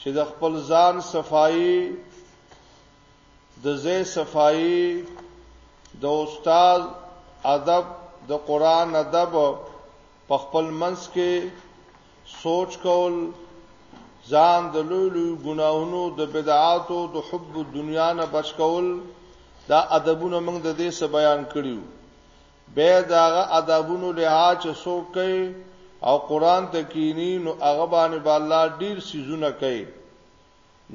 چې د خپل ځان صفائی د زې صفائی د استاد ادب د قران ادب په خپل منځ کې سوچ کول ځان د لوی لوی ګناهونو د بدعاتو د حب دنیا نه بچ کول دا ادبونه موږ د دې سره بیان کړیو به د هغه عذابونو لحاظ چې څوک کوي او قران ته کینی نو هغه باندې به الله ډیر سيزونه کوي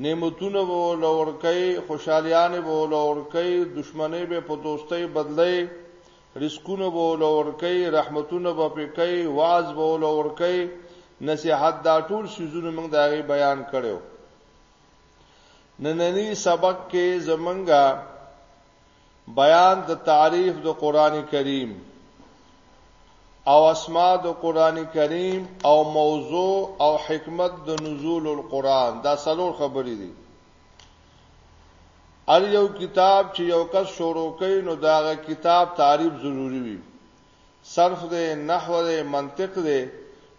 نعمتونه به لور کوي خوشالیانه به لور کوي دشمنه به په دوستۍ بدلي رزقونه به لور کوي رحمتونه به پکې واز به لور کوي نصيحت دا ټول سيزونه موږ دا غي بیان کړو نننی سبق کې زمونږه بیان د تعریف د قرآن کریم او اسماء د قرآن کریم او موضوع او حکمت د نزول القرآن دا سلور خبرې دي ار یو کتاب چې یو کس شروع کوي نو داغه کتاب تعریف ضروری وي صرف دی نحو دی منطق دی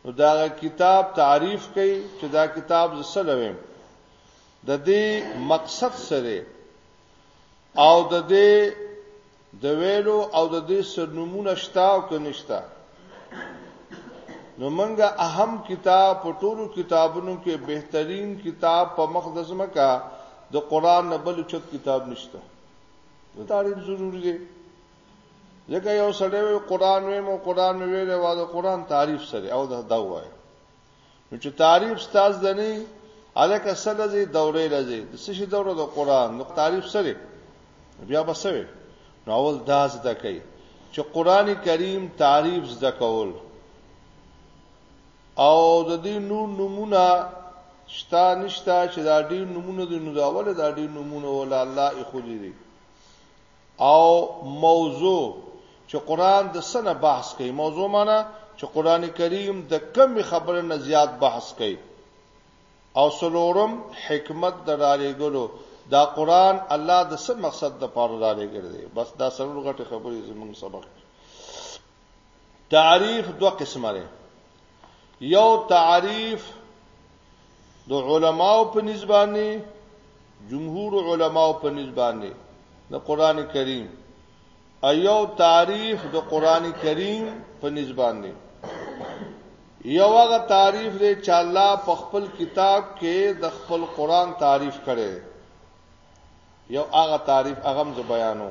نو داغه کتاب تعریف کوي چې دا کتاب زسلوي د دې مقصد سره او د دې د ویلو او د دې سرنمونه شته او کنيشته نو منګه اهم کتاب په ټولو کتابونو کې بهترین کتاب په مقدس مکه د قران نه بل چت کتاب نشته نو تعریف ضروری دی ځکه یو سړی وی قران وی مو قران ویل او د قران تعریف سره او دا وایي نو چې تعریف ستاز دني الکه سره دې دورې لږه د سشي دوره د قران نو تعریف سره بیا بسوي نو اول دا زده کوي چې قران کریم تعریف زده کول او د دې نور نمونه شتا نشتا چې دا ډیر نمونه دي نو دا ول دا ډیر نمونه ول الله یې خو دې او موضوع چې قران د څه نه بحث کوي موضوع معنی چې قران کریم د کم خبره نه زیات بحث کوي او سلورم حکمت دراري ګلو دا قران الله د څه مقصد د پاره را لګړي بس دا سلور غټه خبرې زموږ سبق تعریف دو قسمه دی یو تعریف د علماو په نسبانه جمهور علماو په نسبانه د قران کریم ایو تعریف د قران کریم په نسبانه یو هغه تعریف دی چې الله په خپل کتاب کې د خپل قران تعریف کړي یو هغه تعریف هغه ز بیانو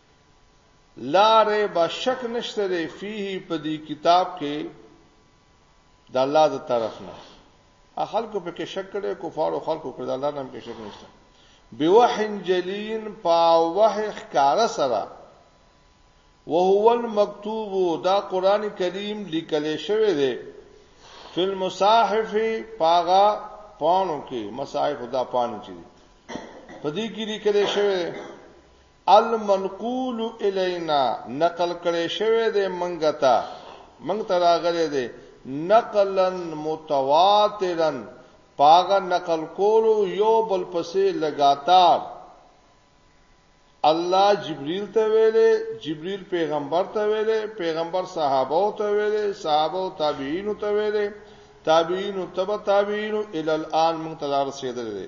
لا ریب شک نشته دی فيه په دې کتاب کې د الله د طرف نه خلکو په کې شک کړي کفارو خلکو کړي د الله نام کې شک نشته بوحن جلین په وح ښکار سره وهو المكتوب دا قران کریم لیکل شوی دی فل مصاحف پاغا پانو کې مصاحف دا پانو چي په دې کې لیکل شوی دی المنقول الینا، نقل کړی شوی دی مونږ ته، مونږ ته راغلی دی، نقلا متواترا، په هغه نقل کولو یو بل پسې لګاتار، الله جبریل ته ویلی، جبریل پیغمبر ته ویلی، پیغمبر صحابوو ته ویلی، صحابوو تابعینو ته ویلی، تابعینو تبع تابعینو الی الان مونږ ته رارسیدلی دی.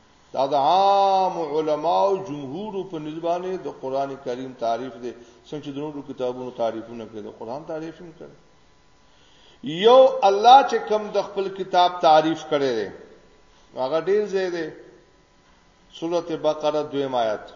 دا د عام علماو جمهور په نسبانه د قران کریم تعریف دی څنګه چې د نورو کتابونو تعریفونه کوي د قران تعریف هم کوي یو الله چې کوم د خپل کتاب تعریف کړی دی هغه ډیر زیاده سورته بقره دویم آیات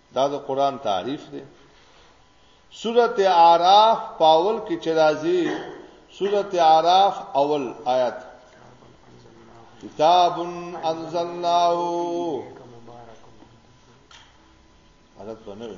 دا د قران تعریف دی سورت اعراف پاول کې چې راځي سورت اعراف اول آیت کتاب انزلناه حالت بنوي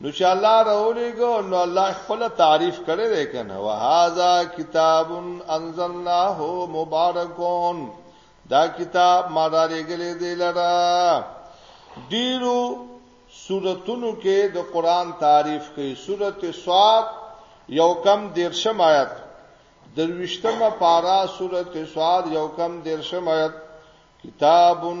نو چې الله راولېګو نو الله خپل تعریف کړی دی کنه وهذا کتاب انزلناه مبارکون دا کتاب ما را لېګلې دی لرا ډیرو سورتونو کې د قران تعریف کوي سورته صاد یو کم دیرشم آیت درویشتمه پارا سورته صاد یو کم دیرشم آیت کتابن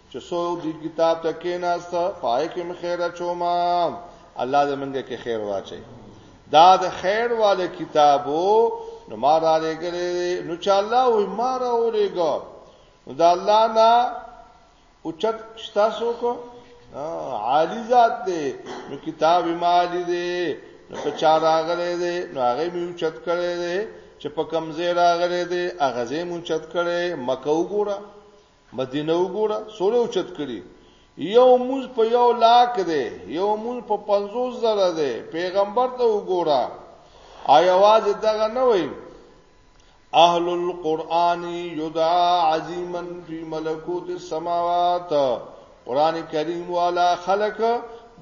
چې سو د کتاب ته کېناست پای کې مخیر چوما الله دې منګه کې خیر واچي دا د خیر والے کتابو نو ما را لګره نو چې الله وي ما را ورېګا نو دا الله نه اوچت شتا سو کو عالی ذات دی نو کتاب مالی دی نو په چا راغلی دی نو هغه می اوچت کړی دی چې په کمزې راغلی دی هغه زې مونچت کړی مکه وګوره مدینه وګوره سوره اوچت کړي یو موز په یو لاک دی یو موز په 50 زره دی پیغمبر ته وګوره آیواز دغه نه وای اهل القرآن یدعا عظیما فی ملکوت السماوات قران کریم والا خلق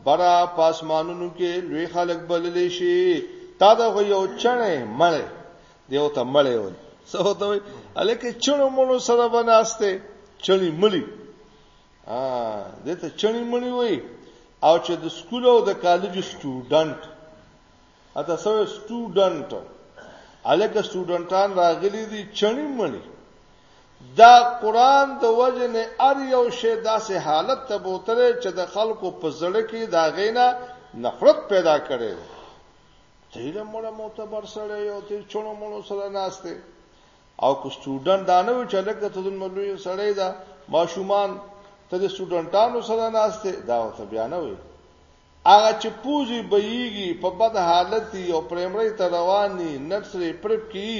برا پاسمانونو کې لوی خلق بللی شي تا دا یو چنه مړ دیو ته مړې وای څه وته وای الکه چونو مونو سره بناسته چړی مړی ا دې ته چړی مړی وای او چې د سکول او د کالج سټوډنټ اته سره سټوډنټ الکه سټوډنټان راغلي دي چړی مړی دا قران د وجه نه ار یو شی داسې حالت ته بوتره چې د خلکو په زړه کې دا غینا نفرت پیدا کړي تیل مولا معتبر سره یو تیل چونو مونو سره ناشته او کو سټوډنټ دانه وی چې لکه ته دن ملوی سره دا ماشومان ته د سټوډنټانو سره ناشته دا او ته بیان وی هغه چې پوزي بېږي په بد حالت دی او پرایمري ته روان دي نرسري پرپ کی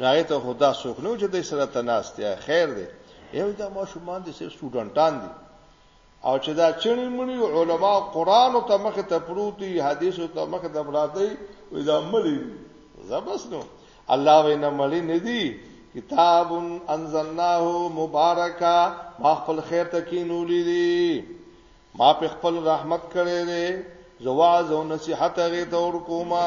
راغی ته خدا سوک نو چې د سره تناستیا خیر دی یو دا ماشومان دي سټوډنټان دي او چې دا چنی منی علما قران ته مخ ته پروتي حدیثو ته مخ ته پراته وي دا ملي زبس نو الله وینا ملي نه دي کتاب انزلناه مبارکا ما خپل خیر ته کینولې دي ما په خپل رحمت کړې دي زواز او نصيحت غي تور کوما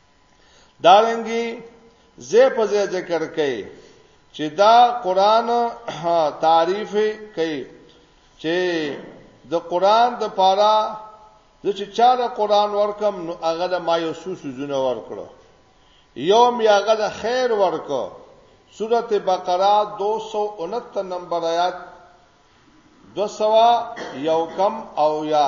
دارنګي زه په زه ذکر کوي چې دا قران تعریف کوي چې د قران د پاره د چې چا د قران ورکم نو هغه د ما یو سوسو زونه ورکړو یوم یا هغه د خیر ورکو سورته بقره 269 نمبر آیات دو سوا یو کم او یا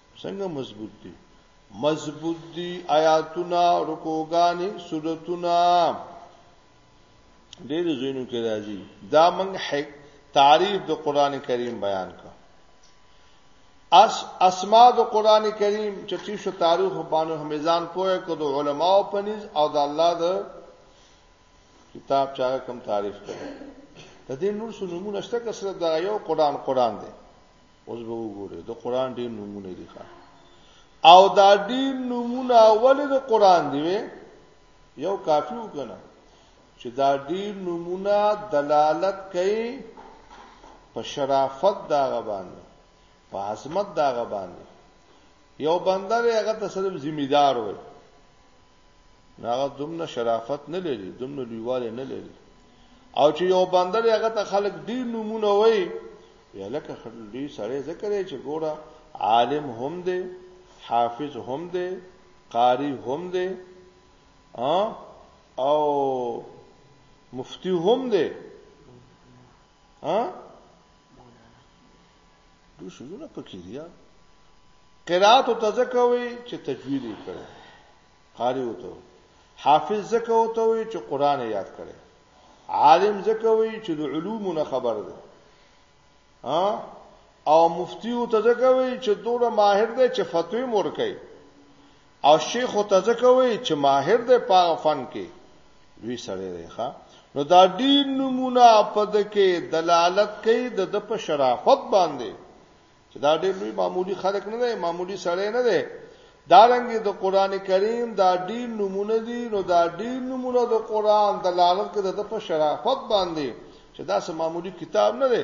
څنګه مضبوط دي مضبوط دي آیاتونه رکوګانی سورتونه ډېر زینو کې راځي دا موږ حق تعریف د قران کریم بیان کا اس اسماء د قران کریم چې څه شو تاریخ باندې همیزان پوهه کو د علماو پنځ او د الله د کتاب چا کوم تعریف کړي د دې نور سنمونه شته کسره دا یو قران قران دی اوس به وګورئ د قران ډیر نمونه دي ښا او دا ډیر نمونه اول د قران دی یو کافی وکنه چې دا ډیر نمونه دلالت کوي په شرافت دا غبان په عظمت دا غبان یو بندر هغه ته صرف ذمہ دار وي هغه دومره شرافت نه لري دومره لویواله نه لري او چې یو بندر هغه ته خلک ډیر نمونه وای یا لکه خلډي سړی ذکر یې چې ګوره عالم هم دی حافظ هم دی قاری هم دی او مفتی هم دی ها دوی سوزونه پکې دي قرات ته ځکه وي چې تجوید یې کړي قاری وته حافظ ځکه وته وي چې قران یاد کړي عالم ځکه وي چې د علومونو خبر دی او مفتی ته ځکه وي چې دوره ماهر دی چې فتوی مور کوي او شیخ ته ځکه وایي چې ماهر دی په هغه فن کې لوی سړی دی ښا نو دا ډیر نمونه په دکې دلالت کوي د د په شرافت باندې چې دا ډیر لوی معمولی خلک نه دی معمولی سړی نه دی دا رنګ د قران کریم دا ډیر نمونه دي نو دا ډیر نمونه د قران دلالت کوي د په شرافت باندې چې دا سم معمولی کتاب نه دی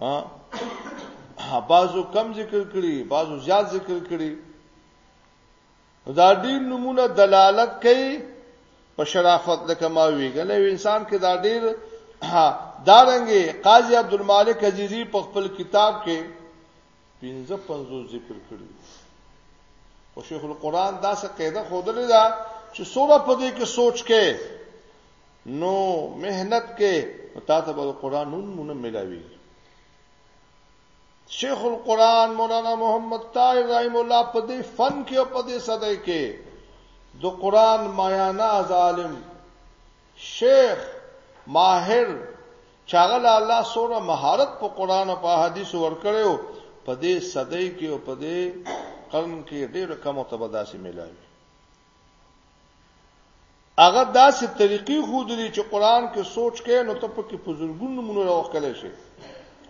ها بازو کم ذکر کړي بازو زیات ذکر کړي دا ډیر نمونه دلالت کوي په شرافت لکه ما ویګل انسان کې دا ډیر دارنګي قاضي عبد الملک عزیزی په خپل کتاب کې 55 ذکر کړي او شیخ القرآن دا څه قاعده خودلې ده چې سوره په دې کې سوچ کې نو مهنت کې تا ته به قران نوم مونږ ملاوي شیخ القران مولانا محمد طاهر رحم الله په دې فن کې او په دې صدې کې د قران مایانا ظالم شیخ ماهر چاغل الله سوره مهارت په قران او په حدیث ورکړیو په دې صدې کې او په دې قرن کې ډېر کم او تبداسي ملاوي هغه داسې طریقې خو دلی چې قران کې سوچ کې نو ته پکې په زړګونو مونږ راوخلې شي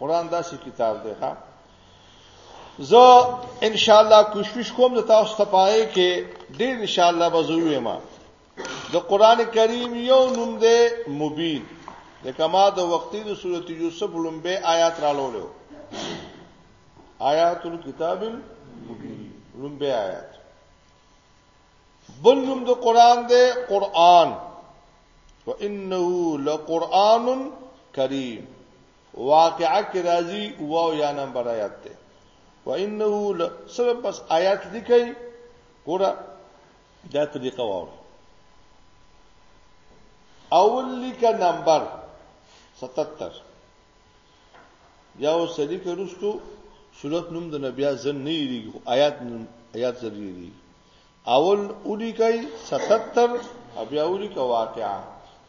قران داسې کتاب دی ښا زه ان شاء الله کوشش کوم د تاسو ته پای کې ډېر ان شاء الله بزوي ما د قران کریم یو نوم دی مبین د کما د وقتی د سورته یوسف لومبه آیات را لولو آیات الكتاب المبین لومبه آیات بل نوم د قران دی قران وانه لقران کریم واقعا کې راځي واو یا نمبر آیات ده وانه صرف بس آیات لیکي ګوره دا طریقه واو اول لیک نمبر 77 بیا وسلی که رستو صورت نوم د نبیا زن نه یریږي خو آیات نوم آیات زری یریږي اول اولی کوي 77 او بیا اولی کوي واقعا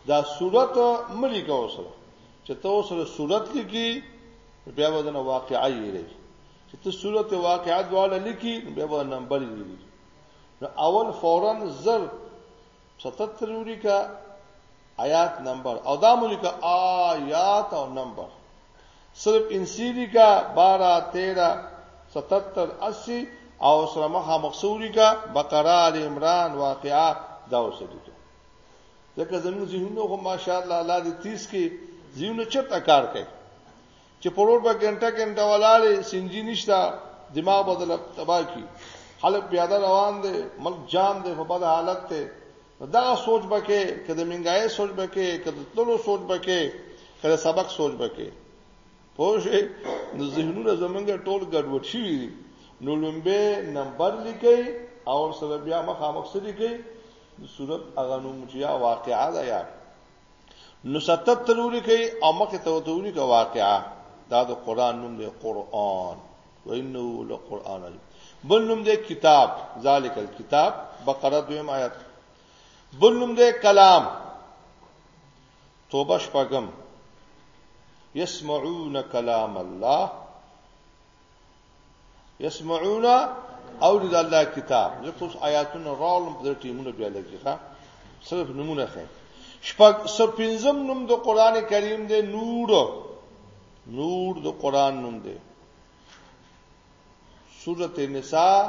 دا صورت ملي کوي سره چې ته سره صورت لیکي بیا ودنه واقعا یریږي چې ته صورت واقعا دواله لیکي بیا ودنه نمبر یریږي نو اول فورا زر 77 ولیکه آیات نمبر او دا ملیکه آیات او نمبر صرف انسیری کا 12 13 77 80 او سره مخه مخصوری کا بقره ال عمران واقعا دا وسدي ځکه زموږ ذهنونه خو ماشاءالله الله دې تیز کې ذهنونه چرته کار کوي چې په روډ به ګنټه ګنټه ولاړې سنجي نشتا دماغ بدل تبا کی خلک پیاده روان دي ملک جام دي په بد حالت ته دا سوچ بکې کله منګای سوچ بکې کله تلو سوچ بکې کله سبق سوچ بکې پوه شئ نو ذهنونه زمونږ ټول ګډوډ شي نو لومبه نمبر لیکي او سره بیا مخامخ سره لیکي صورت اغه نوم چې یا واقعا ده یا نو ستت تلوری کوي او مخه ته وتولی کا واقعا دا د قران نوم دی قران و انه لقران بل نوم دی کتاب ذالک الكتاب بقره دویم آیت بل نوم دی کلام توبه شپږم يسمعون كلام الله يسمعون او د الله کتاب زه کوس آیاتونه راولم په ټیمونو بیا لګی ښا صرف نمونه خې شپږ سپینزم نوم د قران کریم دی نور نور د قران نوم دی سورته نساء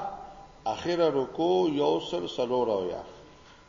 اخره رکو یوسل سلور او یا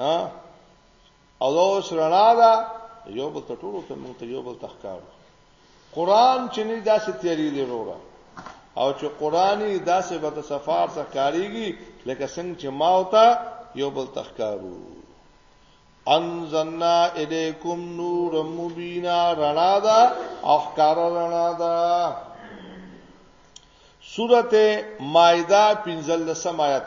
ها او دا اوس رڼا ده یو بل ته ټولو ته مونږ ته یو بل تخکار قران چې نه داسې تیاری دی وروره او چې قرآني داسې به د سفار څخه کاریږي لکه څنګه چې ما او تا یو بل تخکارو انزلنا الیکم نور مبینا رڼا دا احکار رڼا دا سورته مائده 15 آیت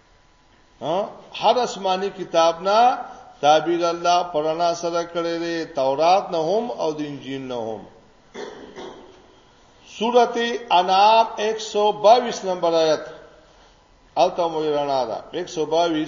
هر آسماني کتاب نه تعبیر الله پرانا سره کړی دی تورات نه هم او د انجیل نه هم سورته انعام 122 نمبر آیت الته مو رڼا ده 122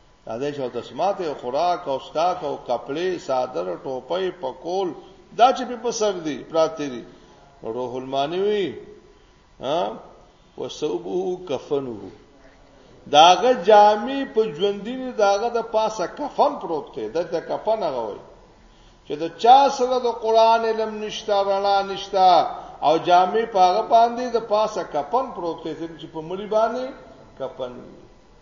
راځي شو د سماعت او خوراک او سکاک او کپړې صادر ټوپۍ پکول دا چې په پسر دي پراته دي روح المانی وی ها وسوبه کفنه داغه جامع په ژوندینه داغه د پاسه کفن پروت دی دته کفن غوي چې د چا سره د قران علم نشتا رڼا نشتا او جامع پاغه باندې د پاسه کفن پروت دی چې په مړی باندې کفن وی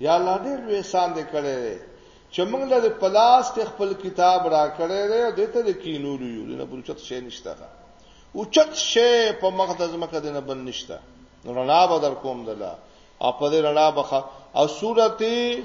یا الله دې لوی احسان دې کړی دی چې موږ له پلاس کې خپل کتاب را کړی دی او دې ته د کینولو یو نه بلچت شي نشته دا او چت شي په مخ د زمکه دې نه بن نشته رڼا به در کوم دلا او په دې رڼا بخا او سورته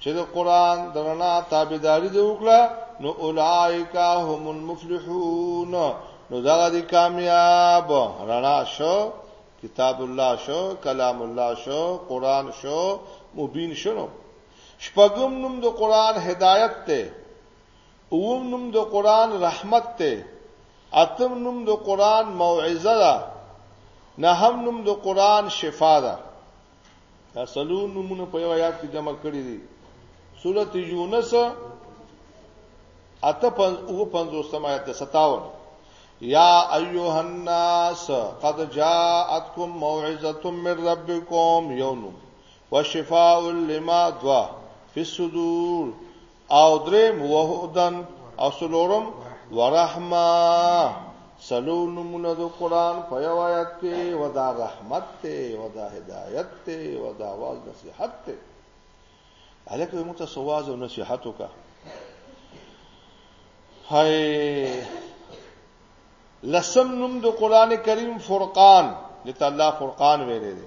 چې د قران درنا تابعداري دی وکړه نو اولائک هم المفلحون نو دا دي کامیاب رڼا شو کتاب الله شو کلام الله شو قران شو مبین شنو شپږم نوم د قران هدایت ته اوم نوم د قران رحمت ته اتم نوم د قران موعظه ده نهم نوم د قران شفا ده دا سلو نمونه په یو آیات کې جمع کړی دي سورۃ یونس اته پن او پنځو سمایت 57 یا ایها الناس قد جاءتکم موعظه من ربکم یونو وشفاء لما ضاع فی الصدور او دریم وهدن او سلورم ورحمه سلو نمونه د قران په یو آیت کې ودا رحمت ته ودا هدایت ته ودا واز نصیحت ته الکه موږ ته سواز او نصیحت وکا هاي لسم نوم د قران کریم فرقان لته الله فرقان ویلې دي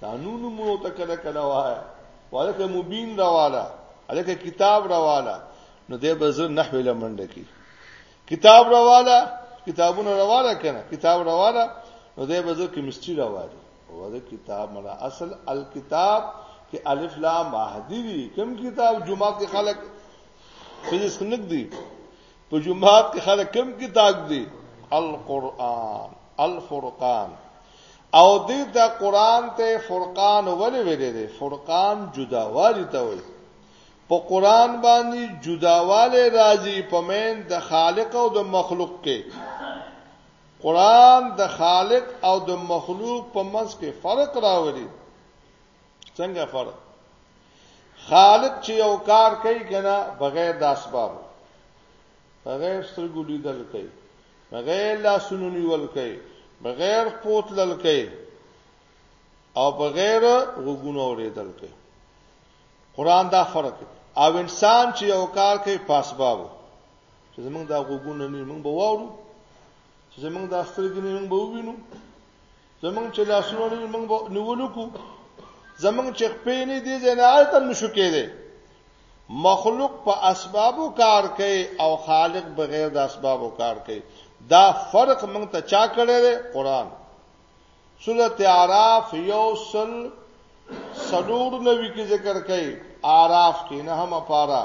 دا نو نو مو ته کله کله وای ولکه مبین راواله الکه کتاب راواله نو دې به زه نحوی لمنډه کی کتاب راواله کتابونه راواله کنه کتاب راواله نو دې به زه کیمستري راواله او دا کتاب مله اصل الکتاب کې الف لام مهدی دي کوم کتاب جمعه کې خلک فزیس نګ دي په جمعه کې خلک کوم کتاب دي القرآن الفرقان او دې ته قران ته فرقان ولې ویل دي فرقان جداوالی ته وایي په قران باندې جداواله راځي په مین د خالق او د مخلوق کې قران د خالق او د مخلوق په منځ کې فرق راوړي څنګه فرق خالق چې یو کار کوي کنه بغیر د اسباب په غیر سترګو لیدل کوي په غیر لاسونو نیول کوي په غیر پوت لل کوي او په غیر غوګونو اوریدل کوي قران دا فرق دی او انسان چې یو کار کوي پاسبابو چې زمونږ دا غوګونه نه موږ به واورو چې زمونږ دا سترګې نه موږ به ووینو زمونږ چې لاسونه نه موږ نیولو کو زمونږ چې خپې نه دي زناعت هم نشو کېده مخلوق په اسبابو کار کوي او خالق بغیر د اسبابو کار کوي دا فرق موږ ته چا کړی دی قران سورته اعراف یوسل سلور نوی کې ذکر کړي اعراف کې نه هم پارا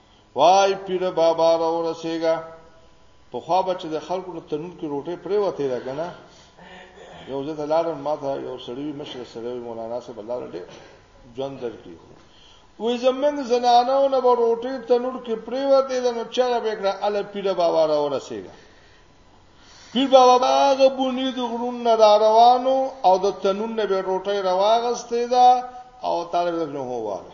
وای پیر بابا را ورسېګا په خوا بچ د خلکو ته تنور کې روټه پرې وته را کنه یو ځل لارم ماته یو سړی مشر سره مولانا صاحب الله دې ژوند درکړي وې زمنګ زنانو نه به روټه تنور کې پرې وته د نو چا به کړه ال پیر بابا را ورسېګا پیر بابا هغه بونی د غرون نه را روانو او د تنور نه به روټه راوغستې ده او طالب له هو واره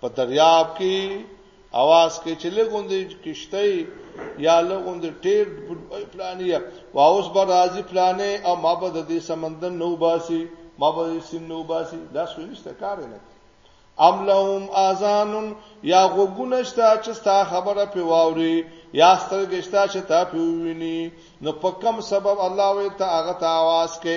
په دریاب کې اواز کې چې لګوندې کشته یا لګوندې ټیر پلانیه واوس به راځي پلانې او ما به د دې سمندر نو باسي ما به سین نو باسي دا څه نشته کار نه ام لهم اذان یا غوګونه شته چې تا خبره په واوري یا سترګې شته چې تا په ویني نو په کم سبب الله وي ته هغه ته आवाज کې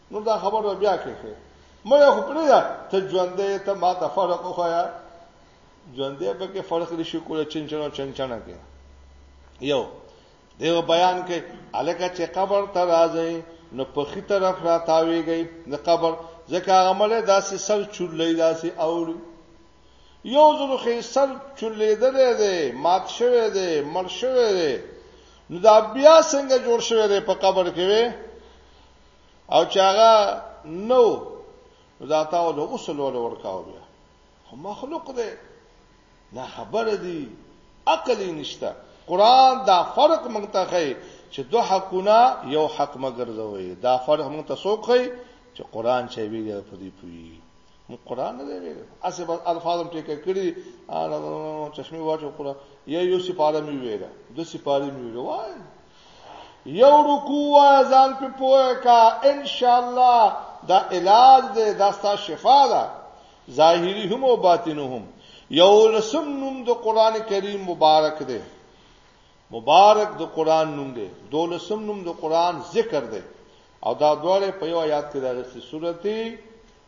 نو دا خبر بیا کې شي مې خو پرې دا ته ژوندې ته ما ته فرق خو یا ژوندې په کې فرق لشي کوله چنچنو چنچنه کې یو دیو بیان کې الکه چې قبر ته راځي نو په خي طرف را تاویږي د قبر ځکه عمله داسې سر چولې داسې اوري یو ځل خې سر چولې ده ده مات شوه ده مر شوه ده نو دا بیا څنګه جوړ شوه ده په قبر کې وي او چاغه نو دا تاو له اصل ول ورکاو بیا خو مخلوق دی نه خبر دی عقل نشته قران دا فرق مونږ ته ښيي چې دوه حقونه یو حق مګرځوي دا فرق مونږ ته څوک ښيي چې قران چې ویل په دې پوي مو قران نه ویل اسه بس الفاظم ټیکه کړی چشمه واچو قران یا یو سپاره می ویل دو سپاره می ویل وای یو رکوع وای ځان په پوهه کا ان شاء الله دا علاج دی دا ستا شفا ده ظاهری هم او باطنی هم یو لسم نوم د قران کریم مبارک دی مبارک د قران نوم دی دولسم نوم د قران ذکر دی او دا دوړې په یو آیات کې دغه سورته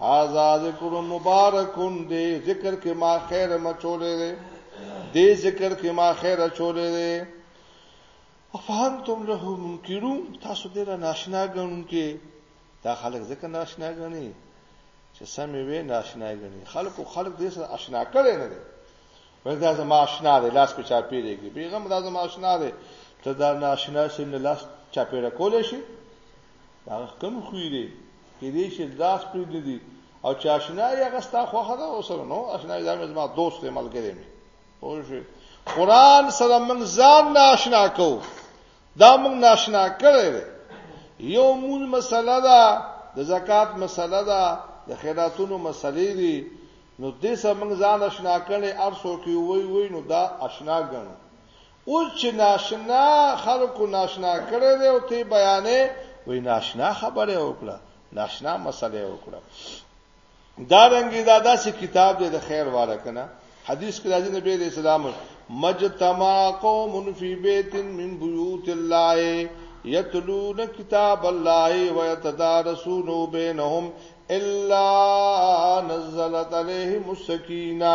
هذا ذکر مبارکون دې ذکر کې ما خیر مچولې دې دې ذکر کې ما خیر چولې دې افهمتم له منکرون تاسو دې را ناشنا غنون کې دا خلک ځکه ناشنا غني چې سمې وې ناشنا غني خلکو خلک دې سره آشنا کړي نه دي وردا زما آشنا دې لاس په چا پیریږي بیغم دا زما آشنا دې ته دا ناشنا سین لاس چا پیره کول شي دا کوم خوې دی کې دې چې لاس پرې نه دی او چې آشنا یې هغه ستا خوخه ده او سره نو آشنا یې زموږ ما دوست یې ملګری مې پوه شو قران سره موږ ځان ناشنا کو دا موږ ناشنا کړی دی یو مول مسله ده د زکات مسله ده د خیراتونو مسلې دي نو دې سره موږ ځان آشنا کړي ارسو کې وای وای نو دا آشنا ګڼو اوس چې ناشنا خلکو ناشنا کړی دی او ته بیانې وای ناشنا خبره وکړه ناشنا مسله وکړه دا رنګي دا داسې کتاب دی د خیر والا کنه حدیث کې راځي نبی دې اسلام مجتمع قوم فی بیت من بیوت الله یتلون کتاب الله ويتدارسون بینهم الا نزلت علیهم السکینه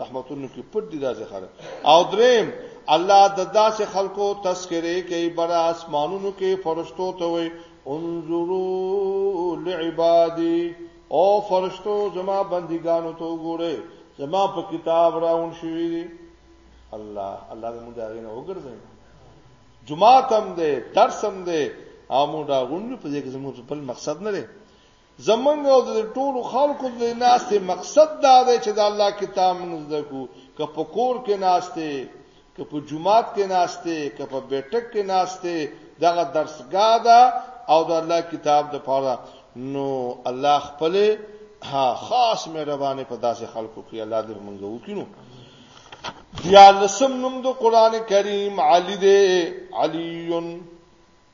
رحمتونو کې پټ دي داسې خلک او دریم الله د داسې خلکو تذکره کوي بر اسمانونو کې فرشتو ته وي انظروا لعبادي او فرشتو زما بندګانو ته وګوره زما په کتاب راون شوی دي الله الله دې موږ دا غینه وګرځي جمعه تم دې درس هم دې او موږ دا غونډه په دې کې زموږ خپل مقصد نه لري زمونږ او د ټولو خلکو د ناستې مقصد دا دی چې د الله کتاب موږ زده کړو، که په کور کې ناست یې، که په جومات کې ناست یې، که په بیټک کې ناست یې، دغه درسګاه ده او د الله کتاب دپاره نو الله خپلې خاص مهربانې په داسې خلکو کې الله دې موږ وکړي نو دیارلسم نوم د قران کریم علی دی علیون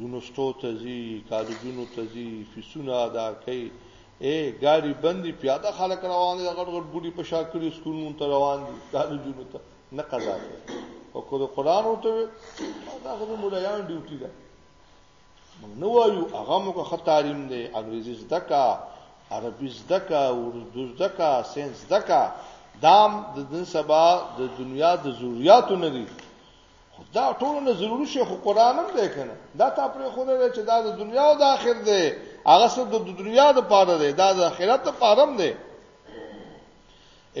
یونیورسټو ته ځي کالجونو ته ځي فیسونه ادا کوي اے ګاډي بندي پیاده خلک روان دي غټ غټ بوډي په شا کړی سکولونو ته روان دي کالجونو ته نه قضا کوي او کو د قران او ته دا خو مولایان ډیوټي ده موږ نو وایو هغه موږ خطاریم دی انګریزي زده کا عربي زده کا اردو زده کا ساينس زده کا دام د دن سبا د دنیا د ضرورتو نه دي دا ټول نه ضروري شي خو قران هم دی کنه دا تا پر خو نه چې دا د دنیا او د آخر دی هغه څه د دنیا د پاره دی دا د آخرت د پاره هم دی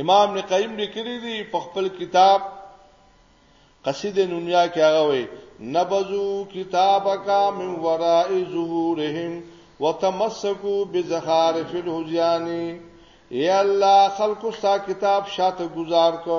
امام نقیم لیکلی دی په خپل کتاب قصید نونیا کې هغه وی نبذو کتابک من وراء ظهورهم وتمسکو بزخارف الهجانی یا الله خلق ستا کتاب شاته گزار کو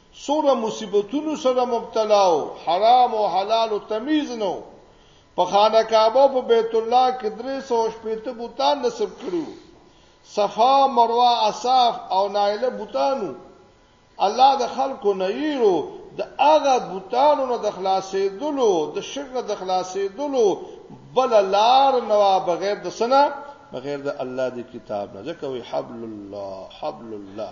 څومره مصیبتونو سره مبتلا و، حرام او حلال او تمیز نه و، په خانه کعبه او په بیت الله کې درې سوه او شپېته بتان نصب کړي وو، صفا، مروه، اساف او نایله بتان وو، الله د خلکو نه یېرو، د هغه بتانو نه د خلاصېدلو، د شرک نه د خلاصېدلو بله لار نه وه بغیر د څه نه؟ بغیر د الله د کتاب نه، ځکه وایي، حبل الله، حبل الله.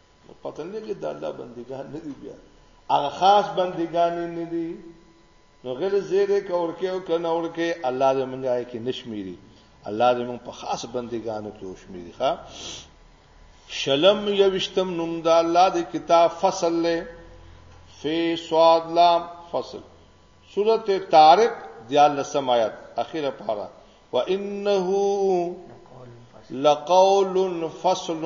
پته نه کې د الله بندگان نه دي بیا هغه خاص بندگان نه دي نو غیر زیره کور کې او کنه اور کې الله دې مونږه کې نشمیري الله دې مونږ په خاص بندگانو کې وشمیري ښا شلم یوشتم نوم د الله دې کتاب فصل له فی صاد لام فصل سورته طارق دیال لسم آیات اخیره پاره وانه لقول فصل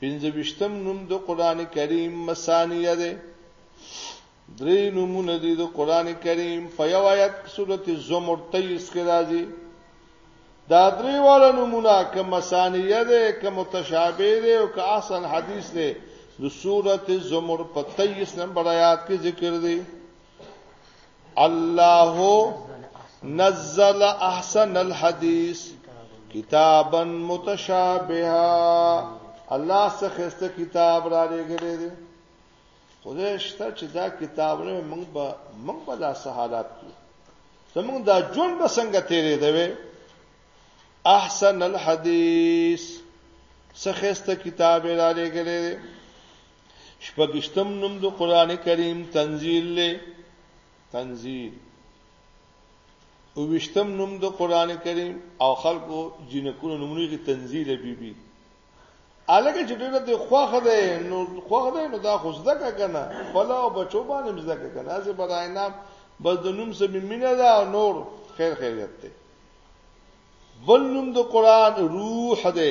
پنځه ویشتم نوم د قران کریم مثانیه ده درې نمونه دي د قران کریم په یو آیت سورته زمر 23 کې راځي دا درې والا نمونه که مسانیه ده که متشابه ده او که احسن حدیث ده د سورته زمر په 23 نمبر آیات کې ذکر دي الله نزل احسن الحديث کتابا متشابها الله څخه است کتاب را لګلې دي خدای شته چې دا کتاب نه موږ به موږ به لا سہالات کې زموږ دا جون به څنګه تیرې دی احسن الحديث څخه است کتاب را لګلې دي شپږشتم نوم د قران کریم تنزیل له تنزیل او وشتم نوم د قران کریم او خلکو جنکو نومونه کې تنزیل بی بی الګه چې ډېر د خوخه ده نو خوخه ده نو دا خو زده کنه فلا او بچو باندې زده کنه ازه برای نام بس د نوم سم مینه ده او نور خیر خیریت ده بل نوم د قران روح ده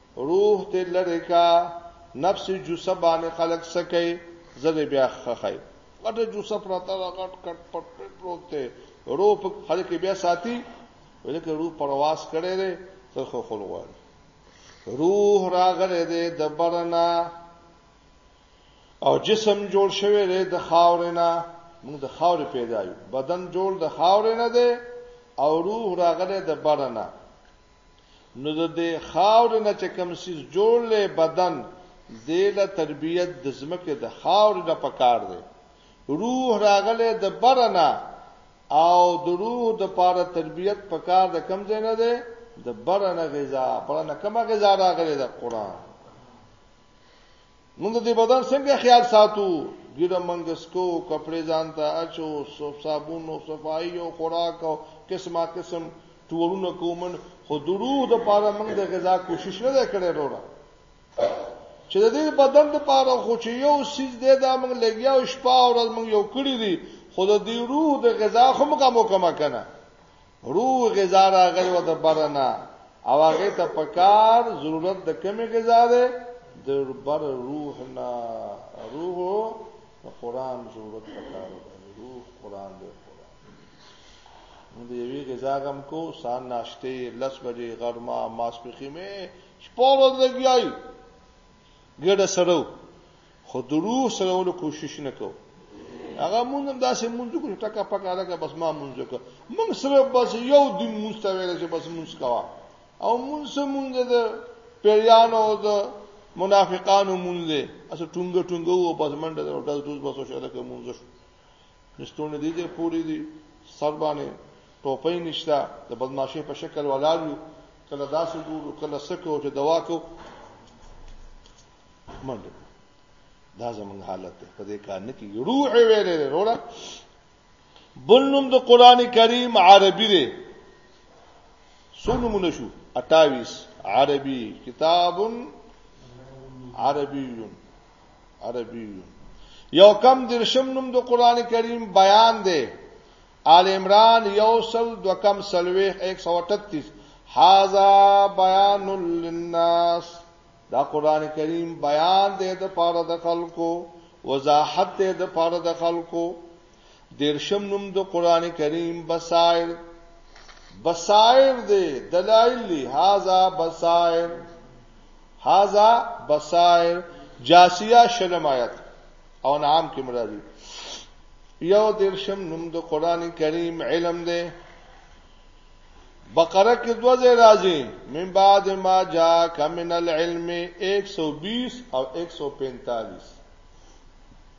روح ته لری کا نفس جوسه باندې خلق سکه زره بیا خخای غټه جوسه پراته دا غټ کټ پټ پټ پروت ته روح په خلق بیا ساتي ولکه روح پرواز کړي دی تر خو خل غواړي روح راغره دی د برنا او جسم جوړ شوی دی د خاورنا موږ د خاورې پیدا یو بدن جوړ د خاورې نه دی او روح راغله د برنا نو د دې خاورې نه چې کوم څیز جوړ لې بدن دې له تربیت د زمکه د خاورې نه پکار دی روح راغله د برنا او د روح د پاره تربیت پکار د کم ځای نه دی د برنا غذا برنا کومه غذا راغله د قران موږ د بدن څنګه خیال ساتو ګیره منګ سکو کپڑے ځان ته اچو صف صابون او صفائی او خوراک او قسمه قسم ټولونه کومن خو درو د پاره موږ د غذا کوشش نه کړې وروړه چې د دې بدن د پاره خو چې یو سیز دې دا موږ لګیا او شپه او ورځ موږ یو کړی دي خو د دې روح د غذا خو موږ مو کما کنه رو غذا راغلی و د برنا او هغه ته پکار ضرورت د کمی غذا ده د بر روح نه روح د قران ضرورت پکار ده روح قران دی قران نو دی وی غذا غم کو سان ناشته لس بجې غرمه ماسپخی می شپور لګیای ګډه سره وو خو د روح سره ولو کوشش نه کوو هغه مونږ هم داسې مونږ کو ټکا پکا لکه بس ما مونږ کو مونږ سره بس یو دین مستوي چې بس مونږ کوا او مونږ سره مونږ د پیریانو او د منافقانو مونږ دې اسه ټونګ ټونګ وو بس منډه او داس دوز بس شو لکه مونږ شو لستوڼي دې دې پوري دي سر باندې ټوپۍ نشته د بدمعشي په شکل ولاړ یو کله داسې ګورو کله سکو چې دوا کو منډه دا زمونږ حالت دی په دې کار نه کې روح ویلې وروړه بل نوم د قران کریم عربي دی څو نمونه شو 28 عربي کتاب عربي عربي یو کم درشم نوم د قران کریم بیان دی آل عمران یوسل دو کم سلویخ 138 هاذا بیان للناس دا قران کریم بیان دی د پاره د خلکو وضاحت دی د پاره د خلکو دیرشم نوم د قران کریم بصائر بصائر دی دلائل لی هاذا بصائر هاذا بصائر جاسیه شلم آیت او نعام کې مرادي یو دیرشم نوم د قران کریم علم دی بقره کې دوه ځای راځي من بعد ما جا کمن العلم 120 او 145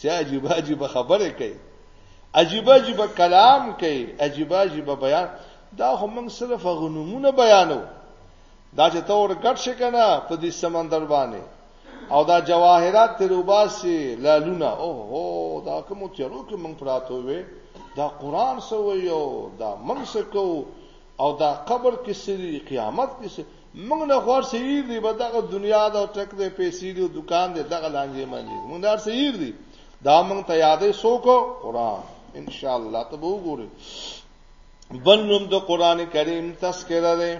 څه عجیب عجیب خبره کوي عجیب عجیب کلام کوي عجیب عجیب بیان دا هم موږ صرف غنمونه بیانو دا چې تور ګټ شي کنه په دې سمندر باندې او دا جواهرات تروباسي لالونه او هو دا کوم تیرو کې موږ پراتو وي دا قران سو یو دا موږ سکو او دا قبر کې سری قیامت کې سری موږ نه خور شهیر دی به دغه دنیا دا ټک دی پیسې دی دکان دی دغه لانجې منځي موږ دار شهیر دی دا موږ ته یادې سوک قران ان شاء الله ته وګورئ بل نوم د قران کریم تذکرہ دی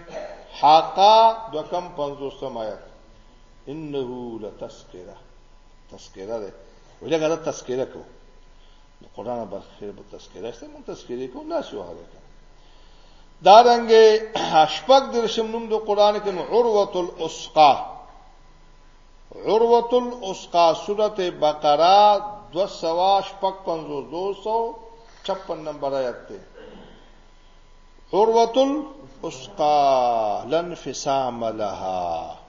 حقا د کم 50 آیت انه لتذکرہ تذکرہ ده ولګه دا تذکرہ کو د قران برخه په تذکرہ سره مون تذکرې کو لا شو هغه دا رنګ شپږ درشم نوم د قران کې عروه الاسقا عروه الاسقا سوره بقره 255 256 نمبر آیت ته عروه الاسقا لن فسام لها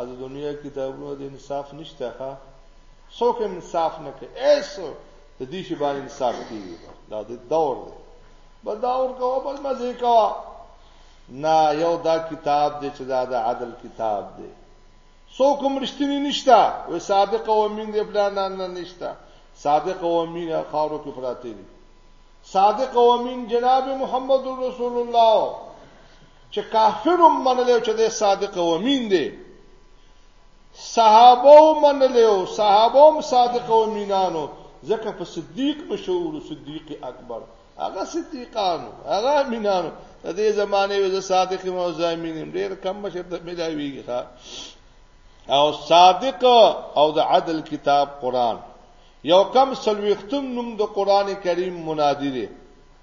از دنیا کتابونو د انصاف نشته ښا څوک انصاف نه کوي ایسو د دې شی باندې انصاف کیږي دا د دور دی بس دا ور کوه بس مزه کوه نه یو دا کتاب دی چې دا د عدل کتاب دی څوک هم رښتینی نشته وې صادق او امین دی پلان نه نشته صادق او امین خارو کې پراته دي صادق او امین جناب محمد رسول الله چې کافر هم منلی چې دی صادق او امین دی صحابه هم منلی او صحابه هم صادق او امینانو ځکه په صدیق مشهور صدیق اکبر هغه صدیقانو هغه امینانو د دې زمانه یو صادق او زامینم ډیر کم مشر ته ملاویږي ښا او صادق او د عدل کتاب قران یو کم سلوختم نوم د قران کریم منادی دی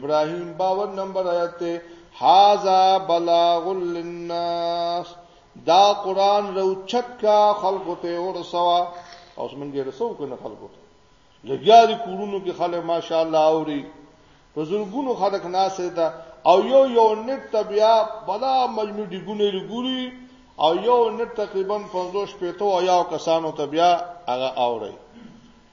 ابراهيم باور نمبر آیت ته هاذا بلاغ للناس دا قران روچت کا خلق ته اور سوا اوس منګه رسو کنه خلق ته لګیا دي کورونو کې خلک ماشاءالله اوري په زړګونو خلک ناسه ده او یو یو نت تبیا بلا مجموع دی ګونه لګوري او یو نت تقریبا 50 پېتو او یو کسانو تبیا هغه اوري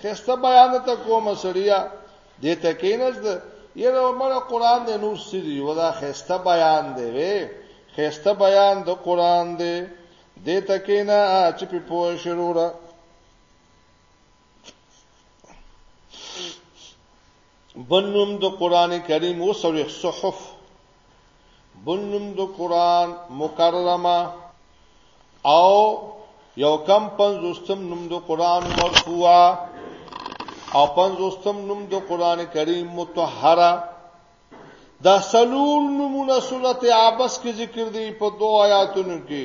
خسته بیان ته کومه سړیا دې ته کینز د یره مړه قران دې نور سری ودا خسته بیان دی وی خسته بیان د قران دی دې ته کینا چې په پوه شروره بنوم د قران کریم او سویخ صحف بنوم د قران مکرمه او یو کم پنځوستم نوم د قران مرفوعه او پنځوستم نوم د قران کریم متطهره دا سلول نمونه صورت عباس کې ذکر دی په دوه آیاتونو کې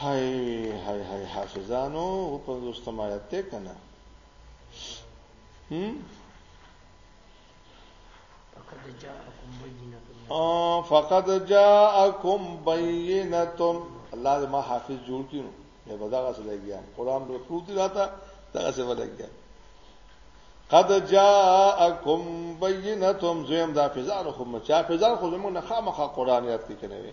هاي هاي هاي حافظانو په دوستم آیت ته کنه هم فقد جاءكم بينه اه فقد جاءكم بينه الله دې ما حافظ جوړ کینو یا بداغه څه لګیا قران به پروت راته دا څه ولګیا قد جاءكم بينه زم دا فزار خو مچا فزار خو زمونه خامخه قران یاد کې کنه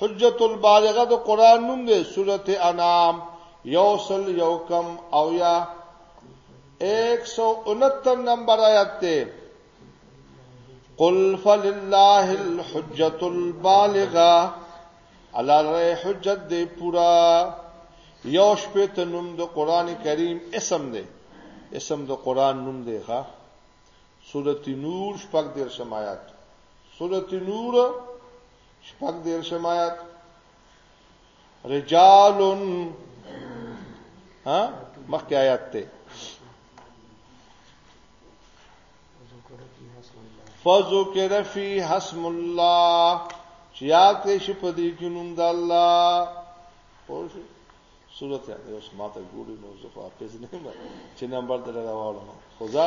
حجت البالغه د قران نوم دی سورت انام یوسل یوکم او یا 169 نمبر آیت ته قل فلله الحجت البالغه الله لري حجت دی پورا یو شپه ته نوم د قران کریم اسم دی اسم د قران نوم دی ښا سورۃ نور شپږ دیر شمایات سورۃ نور شپږ دیر شمایات رجال ها مخکې آیات ته فذكر فی حسم الله چې یاد کې شي په دې کې نوم د الله پوه شو صورت یاد اوس ماته ګوري نو زه خو حافظ نه یم چې نمبر درته راوړم خدا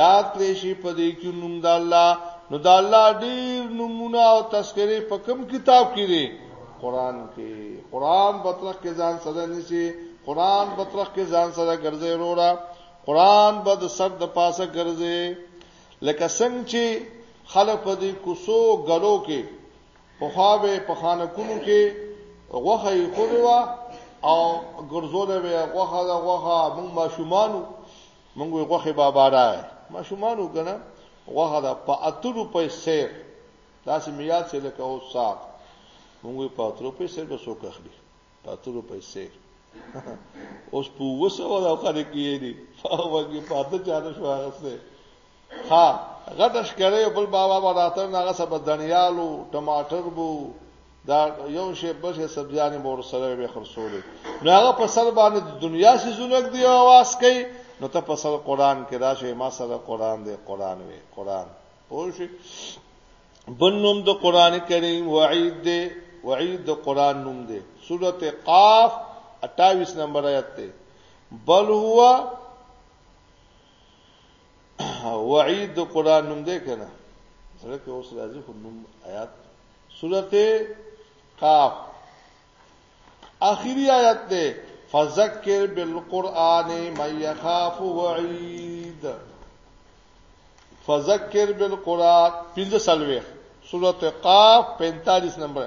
یاد کړی شي په دې کې نوم د الله نو د الله ډیر نمونه او تذکره په کوم کتاب کې دی قران کې قران بطرخ کې ځان سره نشي قران بطرخ کې ځان سره ګرځي وروړه قران به د سر د پاسه ګرځي لکه څنګه چې خلک په دې کوسو غلو کې په خواوې په خانکونو کې غوخه یې خوري وا او ګرځول به غوخه دا غوخه مونږ ماشومانو مونږ وی غوخه بابا راي ما شومانو کنه غوخه دا په اتلو په سیر داسې میات سره لکه او صاحب مونږ په اتلو په سیر به سو کخلی په اتلو په سیر اوس په وسو دا خلک یې دي فاوګي پاته چاره شو هغه څه ها غدش کړي بل بابا ولاته هغه سبا دنیالو ټماټر بو دا یو شی بل شی سبزیانې مور سره به خرڅولې نو هغه په سر باندې د دنیا سي زونګ دی आवाज کوي نو ته په سر قران کې راشي ما سره قران دی قران وي قران پوه شي بنوم د قران کریم وعید دی وعید د قران نوم دی سورته قاف 28 نمبر آیت ته بل هو وعید د قران نوم دی کنه زړه کې اوس راځي خو نوم آیات سورته قاف اخیری آیت ده فذکر بالقران من يخاف وعید فذکر بالقران پنځه سلوي سورته قاف 45 نمبر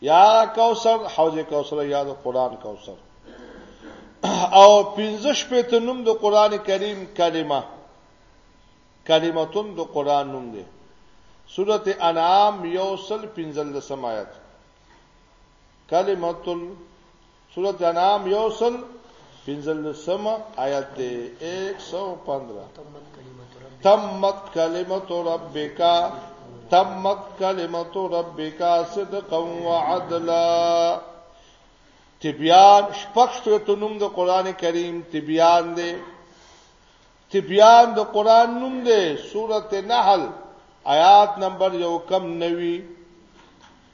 یا کوثر حوض کوثر یا د قران کوثر او پنځه شپې ته نوم د قران کریم کلمه کلمتون د قران نوم دی سورته انعام یوصل پنځل سمایت کلمت سورت انعام یوسل پنځلسم آیت دی 115 تمت کلمت ربک تمت کلمت ربک صدقا وعدلا تبیان شپږ ته نوم د قران کریم تبیان دی تبیان د قران نوم دی سورته نحل آیات نمبر یو کم نوی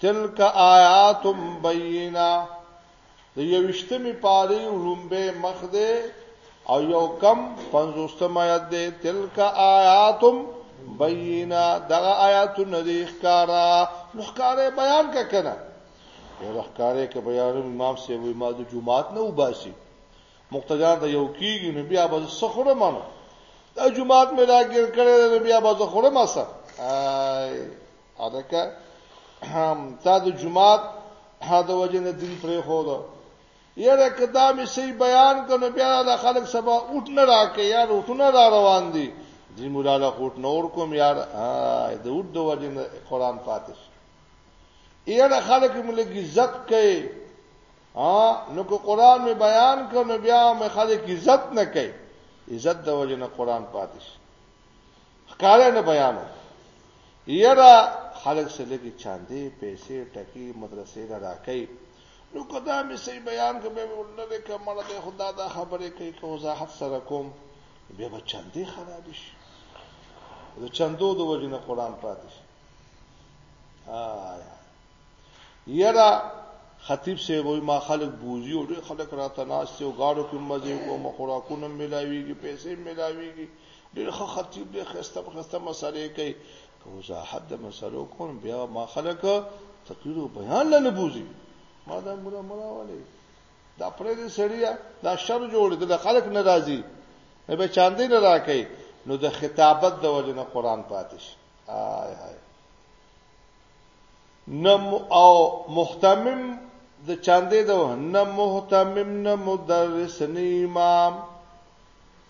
تلک آیات بینه د یوشتمی پاری رومبه مخ ده او یو کم پنځوستم آیات ده تلک آیات بینه دغه آیات ندی ښکارا نو ښکارې بیان کا کنه یو ښکارې ک بیان امام سی وی ما د جمعات نه وباسي مقتدیان ته یو کیږي نو بیا به سخره منو دا جمعات مې راګر کړی نو بیا به زه خورم اسه ادکه هم تا د جمعات هدا وجه نه دین پرې خو دا یره کدا می سی بیان کنه بیا د خلک سبا اوټ نه راکې یار اوټ نه را روان دي دې مولا له اوټ نور کوم یار د اوټ د وجه نه قران فاتح یره خلک ملک عزت کوي ها نو کو قران می بیان کنه بیا مې خلک عزت نه کوي عزت د وجه نه قران فاتح ښکاره نه بیانو یرا خلک سره لګي چاندې پیسې ټکی مدرسې نه راکې نو کدا مې صحیح بیان کوم نه دې کمل دې خدا دا خبرې کوي که وضاحت سره کوم بیا به چاندې خراب شي د چندو د وجې نه قران پاتې شي آیا یرا خطیب سے وای ما خلق بوزي او ډېر خلق راته ناشته او غاړو کې مزه کوم خوراکونه ملاويږي پیسې ملاويږي ډیر ښه خطیب دی خسته په خسته مسالې کوي که وضاحت د مسلو کوم بیا ما خلک تقریر او بیان نه بوزي ما دا موږ مراولې دا پرې دې سړیا دا شر جوړ کړ د خلک ناراضي مې به چاندې نه راکې نو د خطابت د وجه نه قران پاتش آی آی نم او محتمم د چاندې د نه محتمم نه مدرس نه امام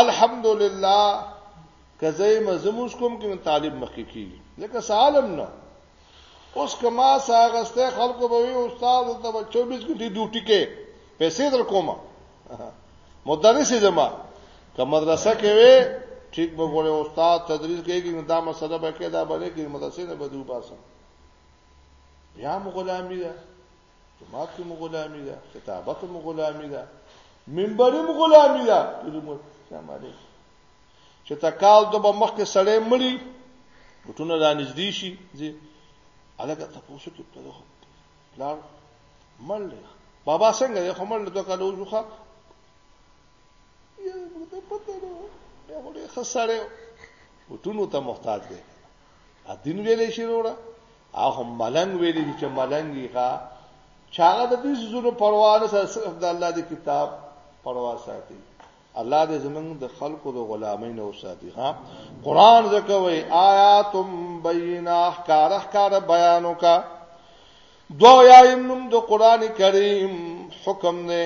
الحمدلله کزه مزموس کوم کې طالب مخکې کیږي ځکه سالم نه اوس کما ساغسته خلکو به وي استاد ته 24 غنټه ډیوټي کې پیسې در کومه مدرس زما که مدرسه کې وي ټیک به ګوره استاد تدریس کوي نو دا مسله به کې دا باندې کې مدرسې نه بدو باسم بیا مو غلامي ده جماعت هم غلامی ده خطابت هم غلامی ده منبر هم غلامی ده سلام علیکم چې تکال د بمخ کې سړې مړی ټونه را نږدې شي زی الګ ته پوسو کې په دغه پلان مړ بابا څنګه یې خمر له دوه کالو وځخه یو د پته نو یو له خساره وټونو ته محتاج دی ا دین ویلې شي وروړه او هم ملنګ ویلي دي چې ملنګ یې ښا چې هغه د دې سيزونو پروا نه سره صرف د الله د کتاب پروا ساتي الله دې زمونږ د خلکو د غلامۍ نه وساتي ها قران زکه وي آیات بینا احکار احکار بیانو کا دو آیایم نوم د قران کریم حکم نه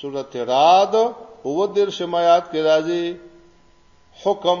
سورته راد او در شمایات کې راځي حکم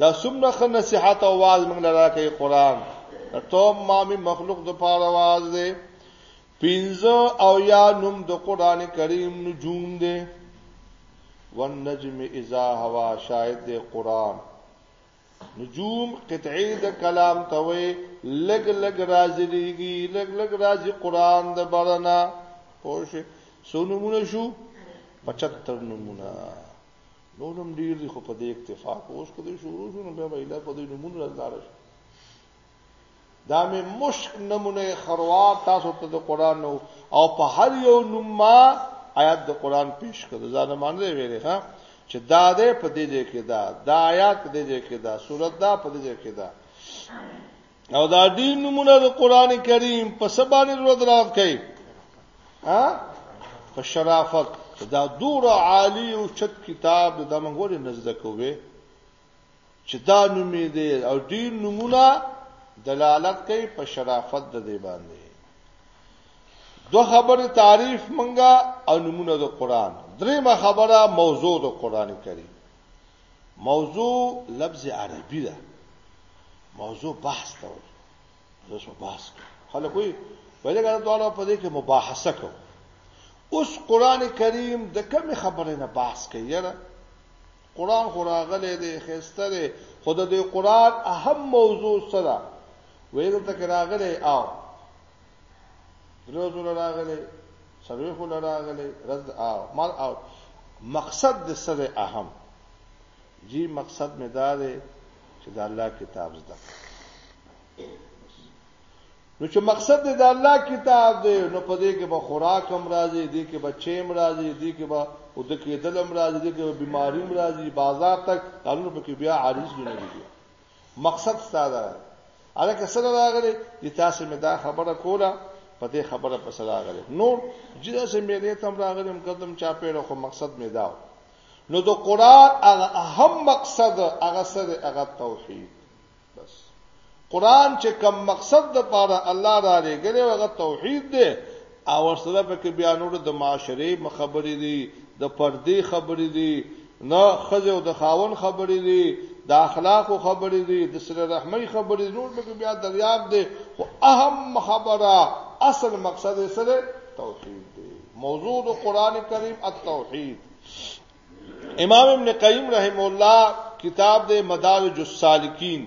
دا څومره خ نصيحت او واز موږ لرا کوي قران ته ما می مخلوق د پاره واز دی پینځه او یا نوم د قران کریم نجوم دی والنجم اذا هوا شاهد دی قران نجوم قطعی د کلام ته وی لګ لګ راځي دیږي لګ لګ راځي قران د برنا پوه شو نمونه شو 75 نمونه نور هم ډیر دي خو په دې اکتفا کو اوس کو دې شروع شو نو بیا به اله په دې نمونه راځار شي دا مې مشک نمونه خروار تاسو ته د قران نو او په هر یو نوما آیات د قران پیش کړه ځان باندې ویلې ها چې دا دې په دې کې دا دا آیات دې کې دا سورته دا په دې کې دا او دا دې نمونه د قران کریم په سبانه ورځ رات کوي ها په شرافت دا دور عالی او چت کتاب د منګور نزد کوي چې دا نومې دې او دې نمونه دلالت کوي په شرافت د دې باندې دو خبره تعریف منګه او نمونه د قران دریمه خبره موضوع د قران کریم موضوع لفظ عربي ده موضوع بحث ته وایي زه سو بحث کوم خلک وایي ولګا دواړو په دې کې مباحثه کوم اوس قران کریم د کوم خبرې نه بحث کوي یاره قران خو راغلی دی خسته دی خود د قران اهم موضوع سره ویل ته راغلی او درو زره راغلي سروي خو راغلي رد او مال او مقصد د سره اهم جی مقصد مې دا دی چې د الله کتاب زده نو چې مقصد د الله کتاب دی نو په دې کې به خوراک هم راځي دې کې به چیم راځي دې کې به او د کېدلم راځي دې کې به بیماری هم راځي بازار تک قانون په کې بیا عارض نه دی مقصد ستاده الکه سره راغلی د تاسو مې دا خبره کوله په دې خبره په سره راغلی نو جدا سه مې دې تم راغلم قدم چا پیړو خو مقصد مې داو نو د قران هغه اهم مقصد هغه سره هغه توحید بس قران چې کم مقصد د پاره الله را لګره هغه توحید دی او ورسره په کې بیا نور د معاشرې خبرې دي، د پردې خبرې دي، نه ښځې او د خاوند خبرې دي، د اخلاقو خبرې دي، د صله رحمۍ خبرې دي، نور په کې بیا دریاب دی، خو اهم خبره اصل مقصد یې څه دی؟ توحید دی. موضوع د قران کریم التوحید امام ابن قیم رحم الله کتاب د مدارج السالکین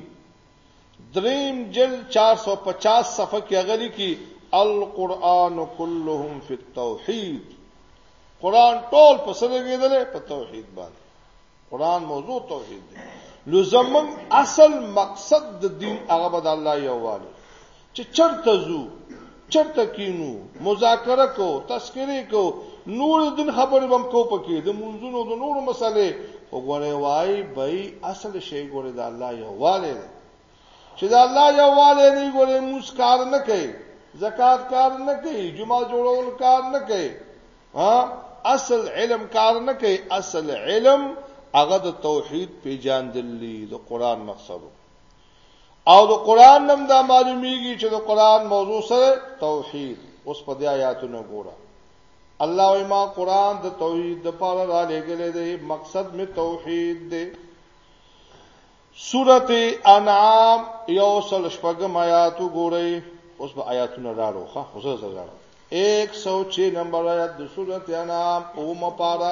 دریم جلد چار سو پچاس صفحه کې هغه لیکي القرآن کلهم فی التوحید قرآن ټول په څه لګېدل په توحید باندې قرآن موضوع توحید دی لزمن اصل مقصد د دین هغه به د الله یووالی چې چرته زو چرته کینو مذاکره کو تذکره کو نور دین خبرې بم کو پکې د منځونو د نور مسلې وګوره وای بای اصل شی ګوره د الله یواله دی چې د الله یواله نه ګوره موس کار نه کوي زکات کار نه کوي جمعه جوړول کار نه کوي ها اصل علم کار نه کوي اصل علم هغه د توحید پیجاندلی د قران مقصدو او د قران نم دا معلومیږي چې د قران موضوع سره توحید اوس په دې آیاتونو ګوره الله او ما قران د توحید د پاره را لګلې دی مقصد می توحید دی سورته انعام یو سل شپږم آیات ګورئ اوس به آیاتونه راړو ښه حضور زړه راړو 106 نمبر آیات د سورته انعام اومه پاره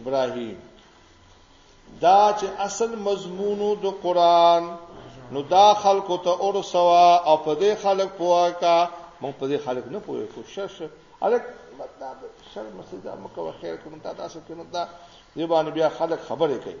ابراهيم دا چې اصل مضمونو د قران نو دا خلکو ته اور سوا او په دې خلک پوها کا مونږ په دې خلک نه پوهې کو شش الک مطلب شر مسجد مکه خیر کوم تا دا څه کوم دا دی باندې بیا خلک خبرې کوي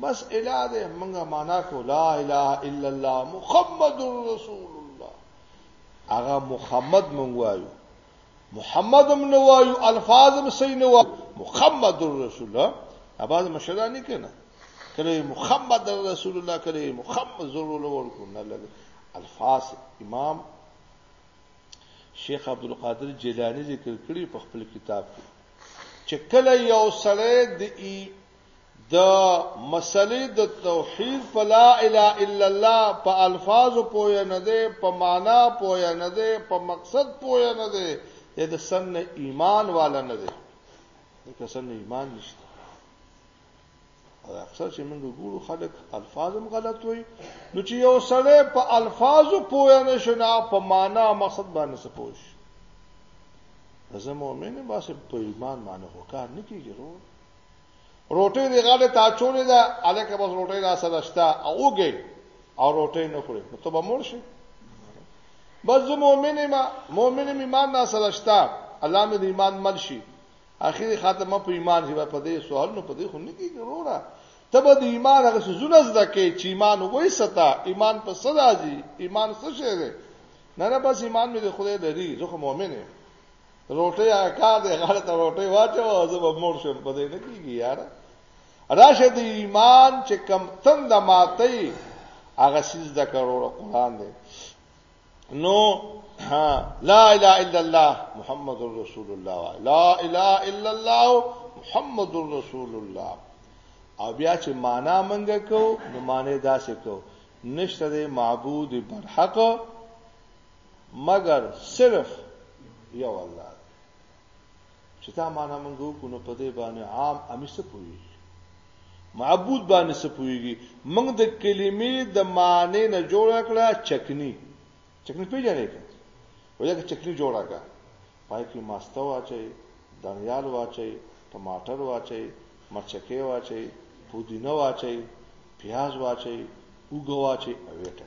بس اله دې منګه معنا کو لا اله الا الله محمد رسول الله هغه محمد مونږ وایو محمد هم نه وایو الفاظ هم صحیح نه وایو محمد رسول الله اباز مشرانی کنه کله محمد رسول الله کله محمد زور له ورکو نه لګي الفاظ امام شیخ عبد القادر جیلانی ذکر کړی په خپل کتاب کې چې کله یو سړی د د مسلې د توحید په لا اله الا الله په الفاظو پوه نه دی په معنا پوه نه دی په مقصد پوه نه دی د سن ایمان والا نه دی د سن ایمان نشته او اکثر چې موږ ګورو خلک الفاظم غلط وي نو چې یو سړی په الفاظو پوه نه شنه په معنا مقصد باندې سپوش زه مؤمن باسه په ایمان باندې هوکار نه کیږي روټي دی غاړه تا چولې ده الکه بس روټي را سره شته اوګي او روټي نه خوري نو ته به مور شي بس زه مؤمن ما مؤمن می ایمان را سره شته الله مې د ایمان مل شي اخیری خاتمه په ایمان هیوا په دې سوال نو په دې خو نه کیږي وروره ته به د ایمان هغه سونه زده کې چې ایمان وای ستا ایمان په صدا دي ایمان څه شي نه نه بس ایمان مې د خدای لري زه خو مؤمن یم روټي اکا دې غړ ته روټي واچو زه به مور شم په دې نه کیږي یار راشه د ایمان چې کم تند ماتي هغه سیز د کروڑ قران دی نو لا اله الا الله محمد رسول الله لا اله الا الله محمد رسول الله او بیا چې معنا منګه کو نو معنی داسې کو نشته معبود برحق مګر صرف یو الله دی چې دا معنا موږ وکړو په دې باندې عام امي څه پوي معبود باندې څه پويږي موږ د کلمې د معنی نه جوړ کړه چکني چکني پیژنې کړه وایي چې چکني جوړ کړه پای کې ماسته واچي دنیال واچي ټماټر واچي مرچکه واچي پودینه واچي پیاز واچي وګواچي او وټه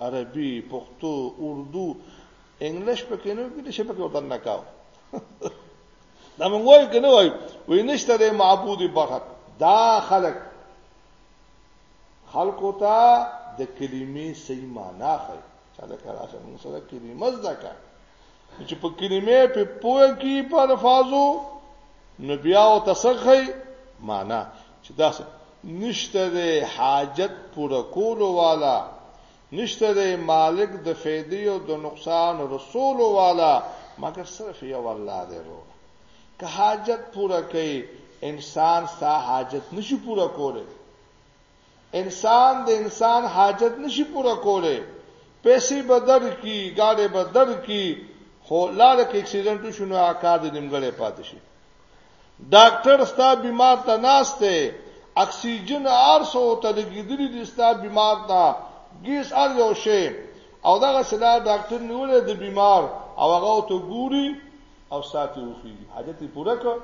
عربي پښتو اردو انګلیش پکې نو کې نشه پکې وطن نکاو دا موږ وایو کنه وایو وې نشته د معبود برحق دا خلق خلقو ته د کلمې صحیح معنا خي چا دا کار اخر موږ سره کلمه زده کا چې په کلمې په پوه کې په الفاظو نو بیا او تسخی معنا چې دا نشته د حاجت پوره کولو والا نشته د مالک د فیدې او د نقصان رسول والا مګر صرف یو الله دی رو که حاجت پوره کوي انسان ستا حاجت نشي پوره کولی انسان د انسان حاجت نه شي پوره کولی، پیسې به درکړي، ګاډی به درکړي، خو لاره کې اکسیډنټ وشو نو هغه کار دې نیمګړی پاتې شي. ډاکټر ستا بیمار ته ناست دی، اکسیجن هر څه ورته لګېدلي دي، ستا بیمار ته ګیس هر یو شی او دغسې لاره ډاکټر نیولی د بیمار او هغه ورته ګوري او ساعت یې وخېژي، حاجت یې پوره کړ،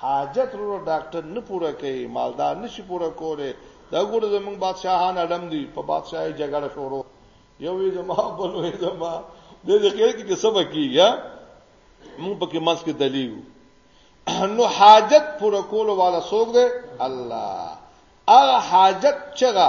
حاجت وروره ډاکټر نه پوره کوي مالدار نشي پوره کوله دا ګوره زمونږ بادشاهان اډم دي په بادشاهي جګړه شروع یو یې زما بل یې زما د دې خیر کې چې سبا کیږي مونږ پکې مس کې دلیو نو حاجت پوره کول والا څوک دی الله هغه حاجت چغه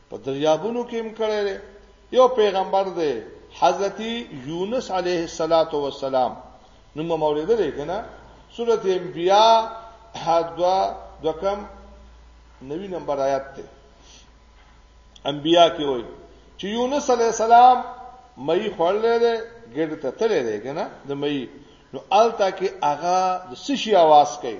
په دریابونو کې هم کړی دی یو پیغمبر دی حضرت یونس علیه السلام نو مولید دی کنه سورته انبیاء حدوا دکم نوی نمبر آیات ته انبیاء کې وایي چې یونس علی السلام مې خړلې ده ګډ ته تللې ده کنه د مې نو الته کې هغه د سشي आवाज کوي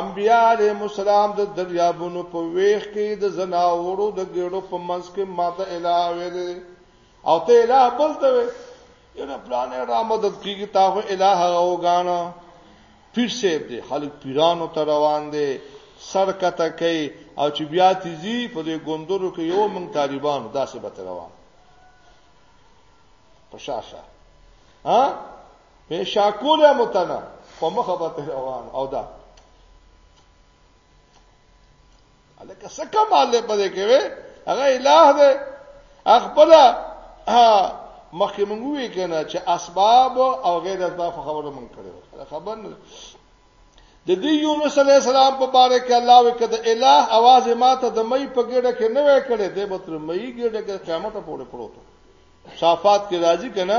انبیا علیهم السلام د دریابونو په ویخ کې د زناورو د ګړو په منځ کې ماته الہ ویل او ته الہ بل ته وې یو پلان را مدد کیږي تا هو الہ اوګانا پیر سیب دی خلک پیرانو ته روان دي سر کته کوي او چې بیا تیزی په دې ګوندورو کې یو مونږ طالبان داسې به روان پشاشه ها په شاکوله متنه په مخه به روان او دا الکه څه کمال له پدې کې وي هغه الٰه دی خپل مخکې مونږ وی کنه چې اسباب او غیر اسباب خبره مونږ کړو خبر نه د دې یونس علی السلام په باره کې الله وکړه د الٰه आवाज ماته د مې په ګډه کې نه وې کړې د بتر مې ګډه کې قیامت پورې پروت صافات کې راځي کنه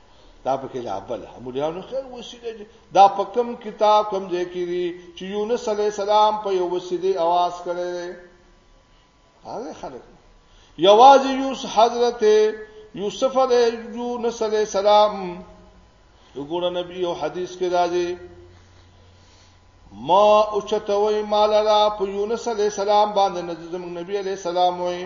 دا پکې لا بل همولانو خیر وسیله دي دا په کوم کتاب کوم ځای کې دي چې یونس علی السلام په یو وسیله आवाज کړی دی هغه خلک یواز یوس حضرت یوسف علی یونس علی السلام وګوره نبی او حدیث کې راځي ما اوچتوي مال را په یونس علی السلام باندې نبی علی السلام وایي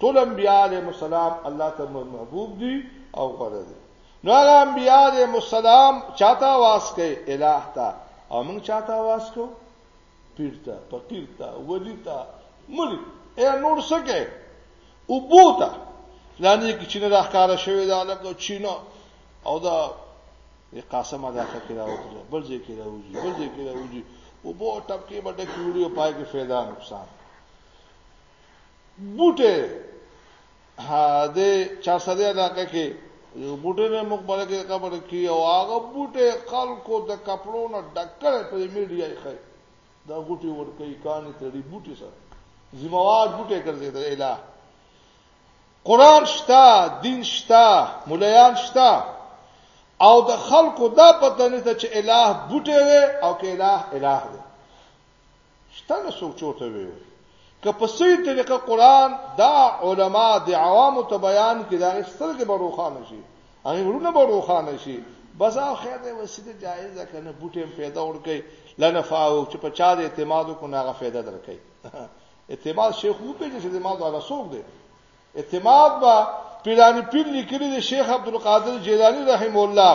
ټول انبیاء علیهم السلام الله ته محبوب دي او غوړه دي نو هغه انبیاء علیهم السلام چاته واس کوي الٰه ته او موږ چاته واس کو پیرتا فقیرتا ولیتا ملي اے نور سکه او بوتا لانی کی چینه راخاره شوی دا لکه چینه او دا قاسم ادا کړی راوځي بل ځای کې راوځي بل ځای کې راوځي او بو ټپ کې بټه کیوړي او پای کې فایده نقصان بوټه ها د چا سره علاقه کې یو بوټه نه مقبره کې قبر کې او هغه بوټه خلکو د کپړو نه ډکړ په میډیا یې خای دا غوټي ور کوي کانې تړي بوټي سره ذمہوار بوټه ګرځي د الہ قران شتا دین شتا مليان شتا او د خلکو دا پته نه چې الہ بوټه او کې الہ الہ دی شته نه څوک چوته وي که په صحیح طریقه قران دا علما د عوامو ته بیان کړي دا سترګې به روښانه شي هغه ورونه به روښانه شي بس او خیر دی وسیله جایز ده کنه بوټي هم پیدا ورکي لنه فاو چې په چا د اعتماد کو نه غفیده درکې اعتماد شیخ وو په چې ما دا رسوک دی اعتماد با پیرانی پیر لیکلی دی شیخ عبد القادر جیلانی رحم الله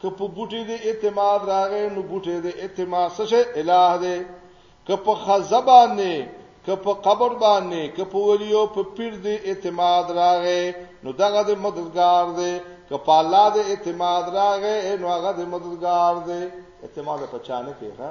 که په بوټي دې اعتماد راغې نو بوټي دې اعتماد څه شي الٰه دې که په خزه باندې که په قبر باندې که په ولیو په پیر دې اعتماد راغې نو دغه دې مددگار دې که په الله دې اعتماد راغې نو هغه دې مددگار دې اعتماد په چانه کې ها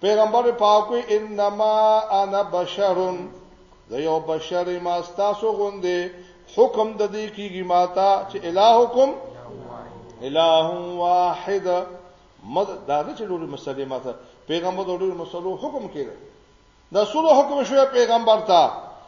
پیغمبر پاک وی انما انا بشر زه یو بشر ما تاسو غوندې حکم د دې کیږي ماته چې الہکم الہ واحد مد دا نه چې ډول مسلې ماته پیغمبر د ډول مسلو حکم کړي دا سره حکم شوی پیغمبر ته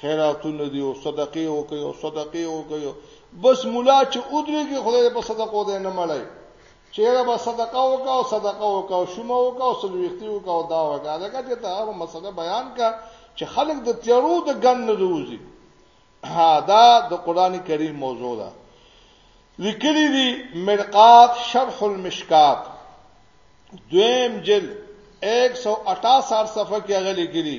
خیراتونه دی او صدقې وکي او صدقې وکي بس مولا چې ودرېږي خدای په صدقو دی نه مړای چیرې به صدقه وکا او صدقه وکا او شومه وکا او سلويختي وکا او دا وکا دا چې ته هغه مسله بیان کا چې خلک د تیارو د ګن نه روزي ها دا د قران کریم موضوع ده لیکلی دی مرقات شرح المشکات دویم جلد 168 صفحه کې هغه لیکلی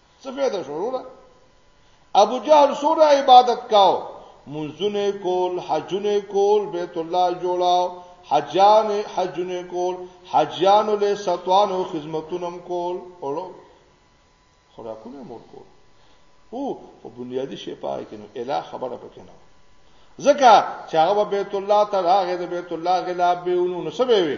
څه فائدہ شو وروره ابو جهل سوره عبادت کاو منځونه کول حجونه کول بیت الله جوړاو حجان حجونه کول حجان له ستوانو خدمتونم کول اورو خوراکونه مور کول او په بنیادی شی پای کینو اله خبره پکې نه ځکه چې هغه بیت الله ته راغی د بیت الله غلا به ونو نسبه وي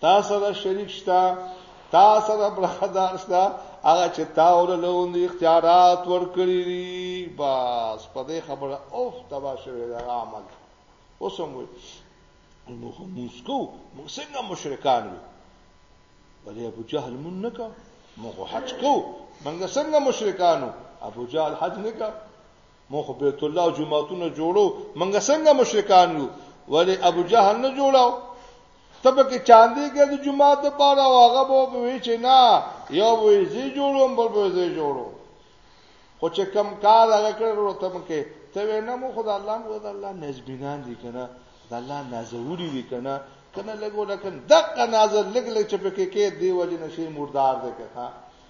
تا سره شریک شته تا سره برخدار شته هغه چې تا ولولوند اختیارات ورکړي دي بس په دې خبره اوف تبا شوی دا عمل اوس هم وي نو خو موسکو موږ څنګه مشرکان یو بلې ابو جهل مون نه کا موږ حج کو موږ څنګه مشرکانو ابو جهل حج نه کا مو خو بیت الله او جمعهتون جوړو منګ څنګه مشرکان یو ولی ابو جهل نه جوړاو تب کې چاندي کې د جمعه ته پاره واغه بو وی چې نه یو وی زی جوړوم بل وی زی جوړو خو چې کم کار هغه کړو ته مکه ته نه مو خدای الله مو د الله نزبینان دي کنه د الله نازوري دي کنه کنه لګو لکن دغه نازل لګ لګ چې پکې کې دی وجه نشي مردار ده که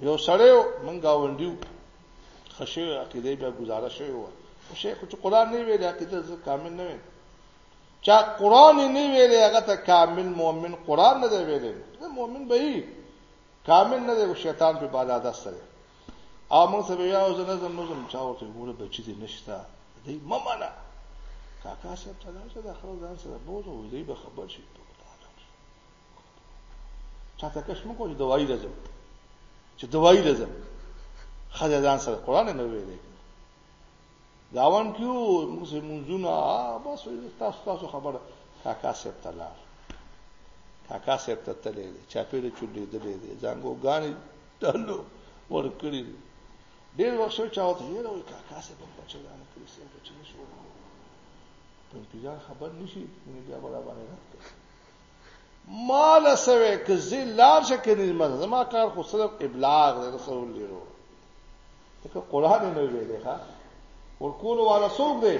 یو سړی مونږ گاونډیو خشه عقیده بیا گزاره شوی و او شیخ چې قران نه ویل عقیده ز کامل نه ویل چا قران نه ویل هغه ته کامل مؤمن قران نه دی ویل دا مؤمن به کامل نه دی او شیطان په بالا دستره او موږ ته بیا او زنه زم نظم چا ورته ګوره بچی دې نشتا دې ممنه کاکا صاحب ته دا چې د خپل ځان سره بوزو دې به خبر شي چاته کښ مو کوی دوايي لزم چې دوايي لزم خځه ځان سره قران نه ویلې داوان کیو موږ منځونه بس تاسو تاسو خبره کاکا سیب تلار کاکا سیب ته تللی دی چا پیرې چولې دلې دی ځانګو غانې تلو ور کړی ډیر وخت شو چا وته یې راوي کاکا سیب په چلانه کړی سیب چې نشو په پیران خبر نشي نو بیا برابر نه مال سوي که زی لار شکه نه مزه زما کار خو صرف ابلاغ دی رسول دی رو ته قران نه ویلې ښا ورکول والا څوک دی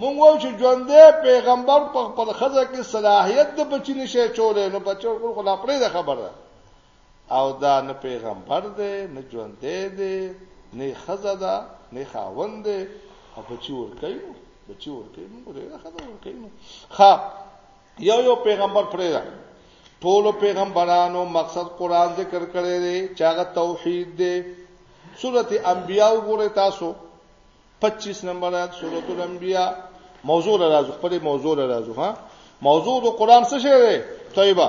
مونږ وایو چې ژوندې پیغمبر په خپل خزه کې صلاحیت د بچی نشه چولې نو بچو کول خو لا پرې ده خبره او دا نه پیغمبر دی نه ژوندې دی نه خزه ده نه خاوند دی او بچی ورکې نو بچی ورکې نو ورې خزه ورکې نو ښا یو یو پیغمبر پرې ده ټول پیغمبرانو مقصد قران ذکر کړی دی چې هغه توحید دی سورته انبیاء وګورئ تاسو 25 نمبر آیت سورته الانبیاء موضوع راځو خپل موضوع راځو ها موضوع د قران څه شی دی طيبه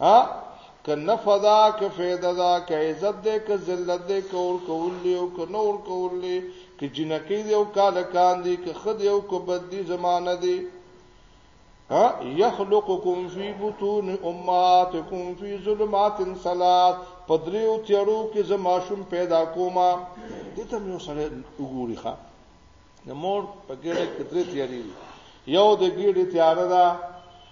ها که نفدا که فیده دا که عزت دی که ذلت دی که اور کول دی او که نور کول دی که جنکی دی او کالکان دی که خدی او که بد دی زمانه دی یخلقکم فی بطون امهاتکم فی ظلمات ثلاث پدریو تیرو کې زما شوم پیدا کوما دې ته مې سره وګوري ښا د مور په ګډه کې درې تیارې یو د ګډې تیار ده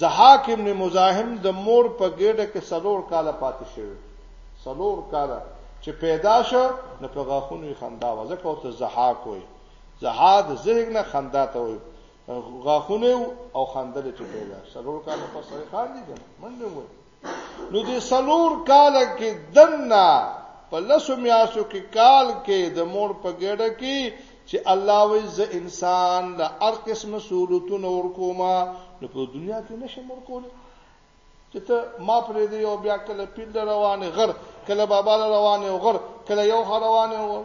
ضحاک ابن مزاحم د مور په ګېډه کې څلور کاله پاتې شوی، څلور کاله چې پیدا شو نو په غاښونو یې خندا وه، ځکه ورته ضحاک وایي، ضحا د ضحک نه خندا ته وایي، غاښونه او خندل چې پیدا شو، څلور کاله پس سړی خاندي که نه، منډې وهي. نو د سلور کال کې دنه په لسو میاشتو کې کال کې د مور په ګډه کې چې الله وې ز انسان د هر قسم سہولتونو ورکوما نو په دنیا کې نشم ورکول چې ته ما پرې دی او بیا کله پیل روانه غر کله بابا روانه غر کله یو روانه غر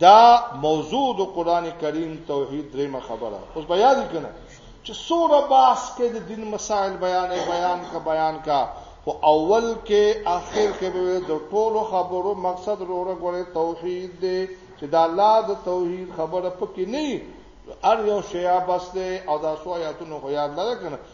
دا موضوع د قران کریم توحید دریمه خبره اوس به یاد کړئ چې سوره باس کې د دین مسائل بیان بیان کا بیان کا او اول کې اخر کې به د ټولو خبرو مقصد وروره غوړي توحید دی چې دا الله د توحید خبره پکې نه ار یو شیا بس دی او دا سو آیاتونو خو یاد لره کنه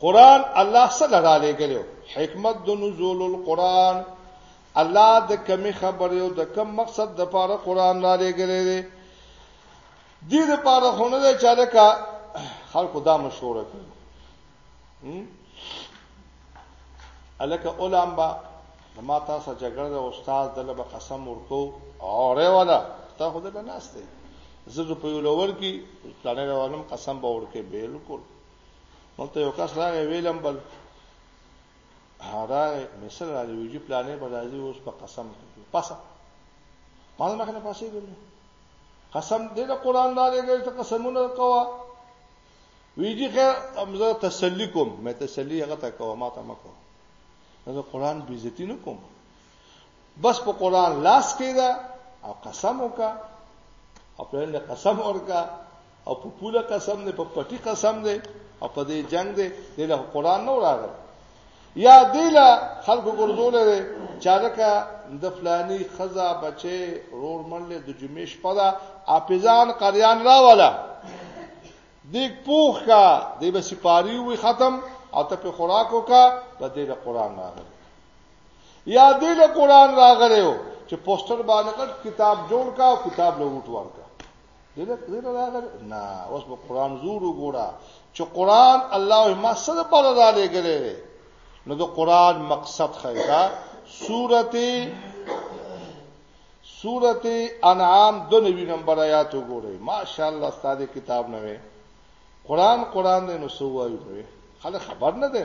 قران الله سره را لګلو حکمت د نزول القران الله د کمی خبر یو د کم مقصد د پاره قران را لګلې دی دې د پاره خونه ده چې لکه خلکو دا مشوره کوي الکه اولام با ما تاسو جګړه د استاد د لبه قسم ورکو اوره ولا ته خو دې نه ناشته زه په یو لور کې ځانې روانم قسم به ورکه بالکل مونږ ته یو کس راغی ویلم بل هغه مصر راځي ویجی پلانې په راځي اوس په قسم کوي پاسه مال مخ نه پاسې ګل قسم دې د قران دا دې ته قسمونه کوا ویجی خیر امزه تسلی کوم مې تسلی هغه ته کوم ما ته مکو دا قران بیزتی نه کوم بس په قران لاس کې ده او قسم وکا او په لنډه قسم ورکا او په پوله قسم نه په پټي قسم نه او په دې جنگ دې دله قران نه راغله یا دله خلکو ګرځول دي چارکه د فلانی خزا بچي رور منله د جمعې شپه ده اپیزان قریان راواله دیک پوخ کا دی به سپاری وی ختم او ته په خوراکو کا په دې د قران راغله یا دې له قران راغلی و چې پوسټر باندې کټ کتاب جوړ کا کتاب له وټ ورکا دې له دې راغلی نه اوس په قران زور وګوره چې قران الله ما سره پر را لګلې نو د قران مقصد خیدا سورته سورته انعام د نوی نمبر آیات وګورئ ماشاءالله ستاسو کتاب نه وي قران قران دې نو سوایو خلک خبر نه دي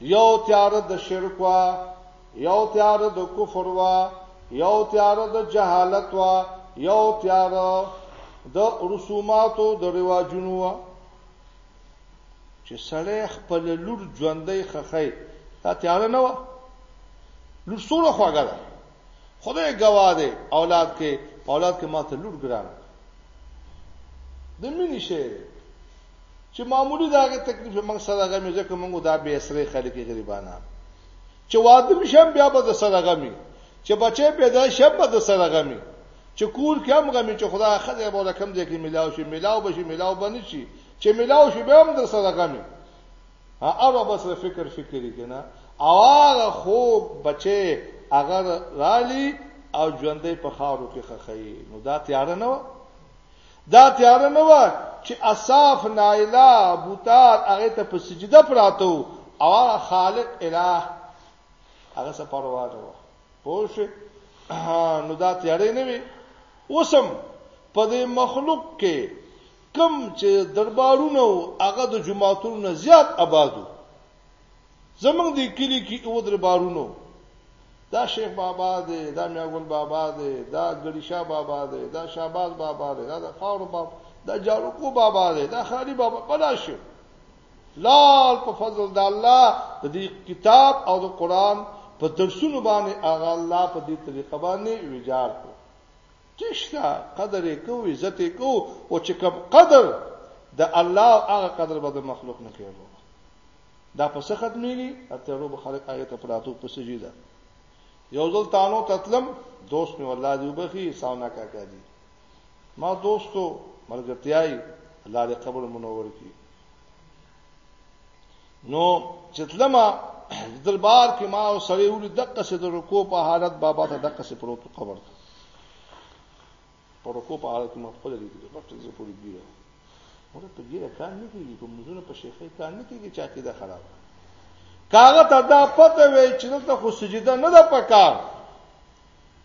یو تیار د شرک وا یو تیار د کفر وا یو تیار د جهالت وا یو تیار د رسوماتو د رواجونو وا چې سړی خپل لور ژوندۍ خخی دا تیار نه و لور سوره خواګه ده خدای گواه دی اولاد کې اولاد کې ماته لور ګران د مینې شعر چې معمولی دا غي تکلیف موږ سره غمي ځکه موږ دا به سره خلک غریبانه چې واده مشم بیا به د سره غمي چې بچي پیدا شپ به د سره غمي چې کور کې هم غمي چې خدا خدای به رقم دې کې ملاو شي ملاو بشي ملاو باندې شي چې ملاو شي به هم د سره غمي ها او بس فکر فکرې کنه او هغه خو بچي اگر رالی او ژوندې په خاورو کې خخې نو دا تیار نه و دا تیاره نه وه چې اصاف، نایلا، بوتان هغه ته په سجده پراته وو او هغه خالق الٰه هغه څه پروا نه وه. پوه شئ؟ نو دا تیاره نه وي. اوس هم په دې مخلوق کې کم چې دربارونه او هغه د جماعتونو نه زیات آبادو زمونږ دی کلی کی او در بارونو دا شیخ بابا دی دا میاګل بابا دی دا ګړیشا بابا دی دا شاباز بابا دی دا د خاور بابا دا جارو کو بابا دی دا خالی بابا بلا شو لال په فضل د الله د دې کتاب او د قران په درسونو باندې اغه الله په دې طریقه باندې ویجار کو ټیک شته قدر یې کوو عزت یې کوو او چې کوم قدر د الله او هغه قدر به د مخلوق نه کوي دا په څه ختميږي اته روب خلک هغه ته پراتو په سجده یو ځل تانو تتلم دوست مې والله دی وبخي ساونا کاکا دی ما دوستو مرګتیای الله دې قبر منور کړي نو چتلما دربار کې ما او سړی ولې دقه سي د رکو په حالت بابا ته دقه سي پروت قبر ته په رکو په حالت ما خپل لري د ډاکټر زه پوری ګیره ورته په ګیره کار نه کیږي په مزونه په شیخه کار نه کیږي چې عقیده خراب کاغه ته دا پته وي چې دلته خو سجده نه ده پکار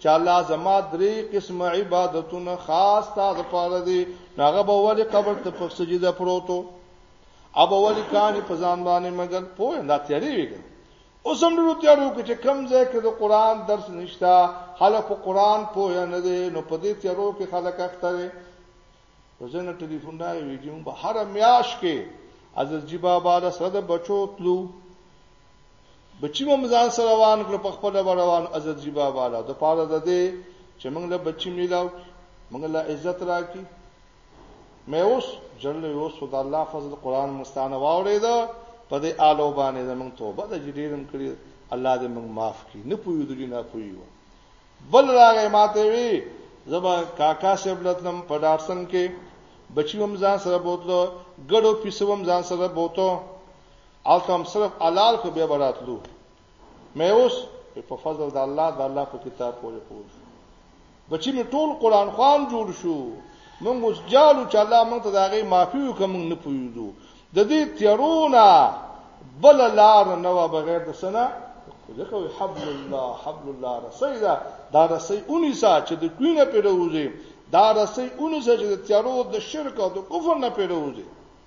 چې الله زما درې قسم عبادتونه خاص تا د پاره دي هغه به ولې قبر ته په سجده پروتو ابا ولې کاني په ځان باندې مګر پوه نه تیری ویګ اوس هم ډېر تیارو کې چې کم ځای کې د قران درس نشتا خلک په قران پوه نه دي نو په دې تیارو کې خلک اخته دي وزنه ټلیفون دا وی چې موږ هر میاش کې عزیز جی بابا سره بچو تلو بچی مم ځان سره روان کړ په خپل روان ازرجی بابا له د پاره ده دې چې موږ له بچی میلاو کی موږ له عزت راکی مې اوس جړل اوس د الله فضل قران مستانه واورید په دې آلو باندې زمنګ توبه د جډیرم کړی الله دې موږ معاف کړي نه پویو دې نه پویو بل راغې ماته وی زما کاکا سیبلتنم په ډارسن کې بچیوم ځان سره بوتلو ګړو پیسوم ځان سره بوتو او کوم صرف حلال خو به براتلو مې اوس په فضل د الله د الله په کتاب پورې پوه شو بچی مې ټول قران خوان جوړ شو موږ اوس جالو چې الله موږ ته دا غي معافي وکړي موږ نه پوهیږو د دې تیرونه بل لار نه و بغیر د سنه ځکه وي حبل الله حبل الله رسي دا دا رسي اونې سا چې د کوینه پیروزي دا رسي اونې سا چې د تیارو د شرک او د کفر نه پیروزي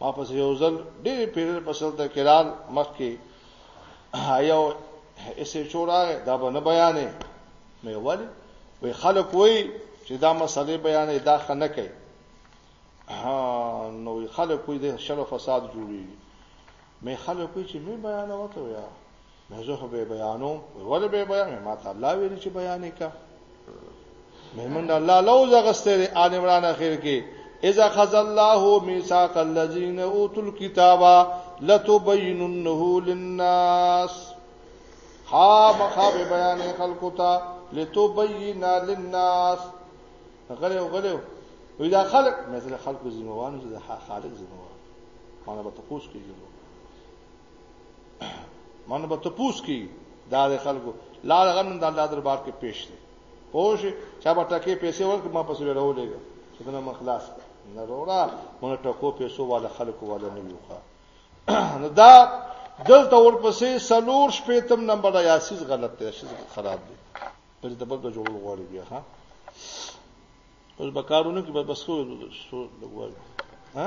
ما پس یو ځل ډېر پیرل پسل ته کلال مخ کې یو اسې چورا دا به نه بیانې مې ولی وی خلک وای چې دا مسلې بیانې دا خنه کوي نو خلک وای د شر فساد جوړي مې خلک وای چې مې بیانوته ویا نو زه خو به بیانوم ولې به بیان ما ته الله ویل چې بیان کا مهمن الله لو زغسته دی آل عمران اخر کې اذا خذ الله ميثاق الذين اوتوا الكتاب لتبيننه للناس ها مخا به بیان خلق ته لتبين للناس غلو غلو وإذا خلق مثل خلق زموان زه خالق زموان انا بتقوس کیږي من به ته پوس کی دا د خلکو لار غنن د الله دربار کې پیش دي پوش چا به ټکه پیسې ورک ما پسې راولېګ چې دنه مخلاص نه وروړه مونږ ټکو پیسو والا خلکو والا نه یوخه نو دا دلته ورپسې سلور شپېتم نمبر یا سیس غلط دی سیس خراب دی په دې دبل د جوړول غواړي بیا ها اوس بکارونه کې بس خو لګوي ها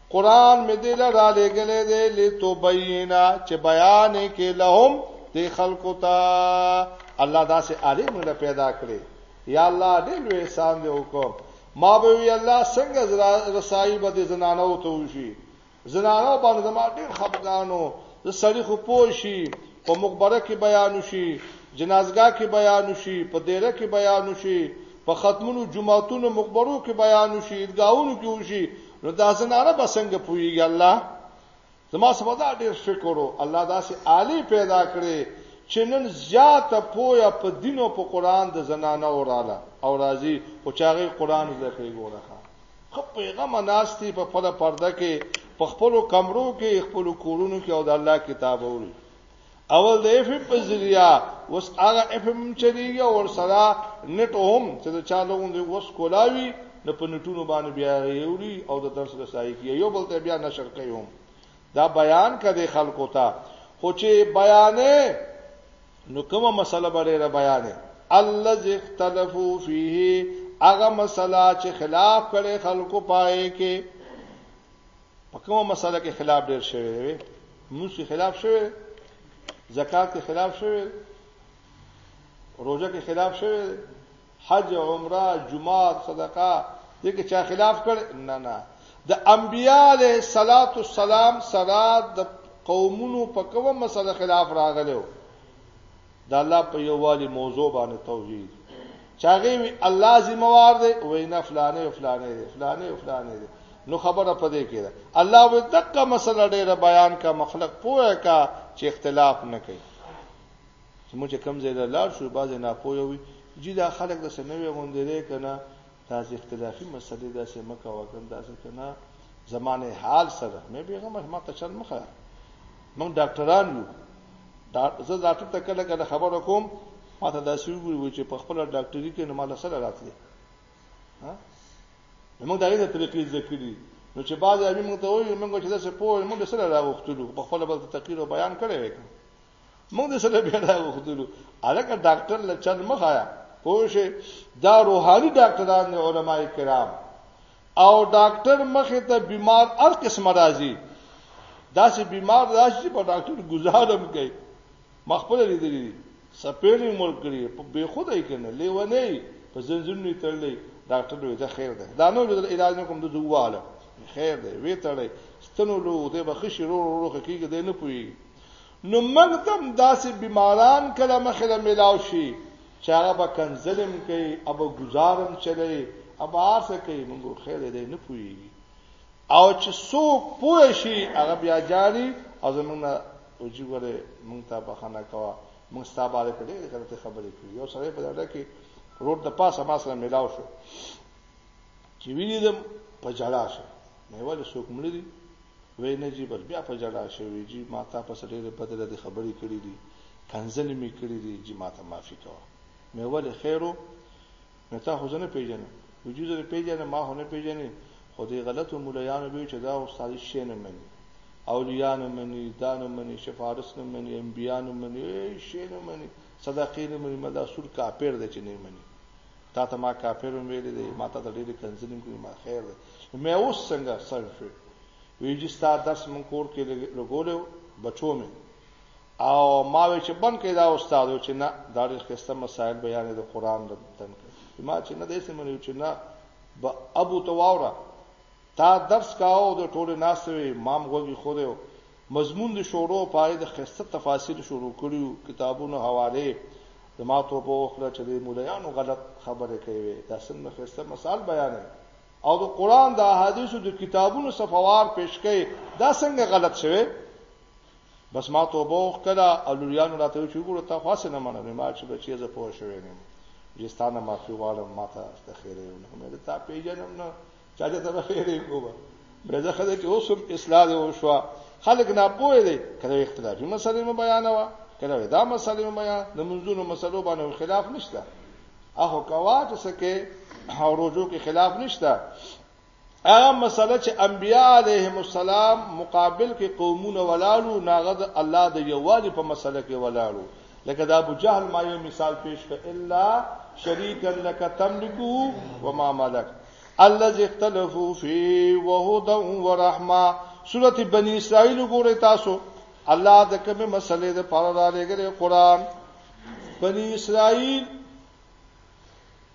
قران مې دې له را لګلې دې لتبینا چې بیان کې لهم دې خلقو ته الله دا سه عالم موږ پیدا کړې یا الله دې لوی احسان دې وکړ ما به وی الله څنګه رسایي به دې زنانو ته وشي زنانو باندې ما ډېر خپګانو د سړي خو پوشي په مخبره کې بیان شي جنازګاه کې بیان شي په دیره کې بیان شي په ختمونو جمعاتونو مخبرو کې بیان شي عیدګاونو کې وشي نو دا زنانه به څنګه پويږي الله زما سبا دا ډېر فکر وو الله دا سي عالی پیدا کړي چې نن زیات پویا په دین او په قران د زنانه اوراله او راضي او چاغي قران زده کوي ګوره خو پیغام ناشتي په خپل پرده کې په خپل کمرو کې خپل کورونو کې او د الله کتاب اوري اول د اف په ذریعہ وس هغه اف هم چلیږي او سره نت هم چې د چا لغون دی وس کولاوي نه په نټونو باندې بیا یوري او د درس رسایي کوي یو بل ته بیا نشر کوي هم دا بیان کړي خلکو ته خو چې بیانې نو کومه مسله به لري بیانې الذي اختلفوا فيه هغه مسله چې خلاف کړي خلکو پائے کې په کومه مسله کې خلاف ډیر شوی دی موږ کې خلاف شوی زکات کې خلاف شوی روزه کې خلاف شوی حج عمره جمعه صدقه دې کې چا خلاف کړ نه نه د انبياله صلوات والسلام سره د قومونو په کومه مسله خلاف راغلو د الله په یووالي موضوع باندې توحید چاغي وی الله ذمہ وار دی وینا فلانه فلانه دی فلانه فلانه دی نو خبره پدې کې ده الله وې دغه مسله ډېره بیان کا مخلق پوهه کا چې اختلاف نه کوي چې موږ کم ځای لاړ شو باز نه پوهه وي چې دا خلک د سنوي غوندې کنه داسې اختلافي مسلې داسې مه کوه که داسې که نه زمانه حال څه ده مې بیغمه ما ته چل مه ښیه موږ ډاکټران یو زه ډاکټر ته کله کله خبره کوم ما ته داسې وګوري چې په خپل ډاکټري کې نه مال سره راتلې ها موږ دا یې طریقې ذکر دي نو چې بعضې امي موږ ته وایي موږ چې داسې پوه موږ سره راغوښتلو په خپل بل تقریر او بیان کړی وکړو موږ د سره بیا دا وختلو الکه ډاکټر له چل مخایا پوښه دا روحاني ډاکټران دي علما کرام او ډاکټر مخه ته بیمار هر قسم راځي دا چې بیمار راشي په ډاکټر گزارم کوي مخبل لیدلی سپېړې مول کړی په بے خدای کنه لیونه په زنجونو تړلې ډاکټر وې دا خیر ده دا نو د علاج نه کوم د دواله خیر ده وې تړلې ستنو لو دې بخښي رو رو کیږي دې نه پوي نو موږ دم داسې بیماران کله مخې له ملاو شي چې هغه به کنځلم کوي او به ګزارم چلی او به هر څه کوي موږ خیر دی نه پوهېږي او چې څوک پوه شي هغه بیا جاري او زمونږ نه وجي ګوره مونږ ته بخښنه کوه مونږ ستا باره کې ډېرې غلطې خبرې کړي یو سړی په ډاډه کې روډ د پاسه ما سره ملاو شو چې وینیدم په جړا شو مې ولې څوک مړه دي؟ وې نه جي بس بيا په جړا شوې وې جي ما تا پس ډېرې بدې ردې خبرې کړې دي کنځلې مې کړې دي جي ما ته معافي کوه مې ولې خير و نو تا خو زه نه پېژنم وې جي زه دې پېژنم ما خو نه پېژنې خو دې غلطو موليانو به چې دا استاد شي نه مني اولیاء نه مني دا نه مني شفارس نه مني انبیا نه مني شي نه مني صدقې نه مني مدا سور کاپیر دی چې نه مني تا ته ما کافر هم ویلي دی ما تا ته ډېرې کنځلې هم کړي ما خیر دی نو مې اوس څنګه سم شوې وی جي ستا درس مونږ کور کې لګولی و بچو مې او ما وی چې بند کړې دا استاد چې نه دا ډېر ښایسته مسایل بیانې د قرآن د تن کړې ما چې نه داسې منیو چې نه به ابو ته واوره تا درس کاو د ټولې ناستې وی مام غوږي خو دی مضمون د شورو په اړه د خسته تفاسیر شروع کړي وو کتابونو حواله د ما توبه وکړه چې د مولایانو غلط خبره کوي دا څنګه خسته مثال بیانې او د قران د احادیثو د کتابونو صفوار پیش کړي دا څنګه غلط شوی بس ما توبه وکړه او لوریانو راته چې ګوره تا خاصه نه منم ما چې بچی زه پوه شوې نه جستانه معافي غواړم ما ته د خیره یو نه مې ته پیژنم نه چا ته ته خیرې کوبه برزه خدای کې اوسم اصلاح دی وشو خلک نه پوهې دي کله اختلافي مسلې مې بیانوا کله دا مسلې مې بیان د منځونو مسلو باندې خلاف نشته اهو کوا چې سکه او روزو کې خلاف نشته هغه مسله چې انبیاء علیهم السلام مقابل کې قومونه ولالو ناغد الله د یووالي په مسله کې ولالو لکه دا ابو جهل ما یو مثال پیش کړ الا شریکا لك تملكه وما ملك الذي اختلفوا فيه وهدى ورحمه سوره بني اسرائيل ګوره تاسو الله د کومه مسلې د پاره را لګره قران بني اسرائيل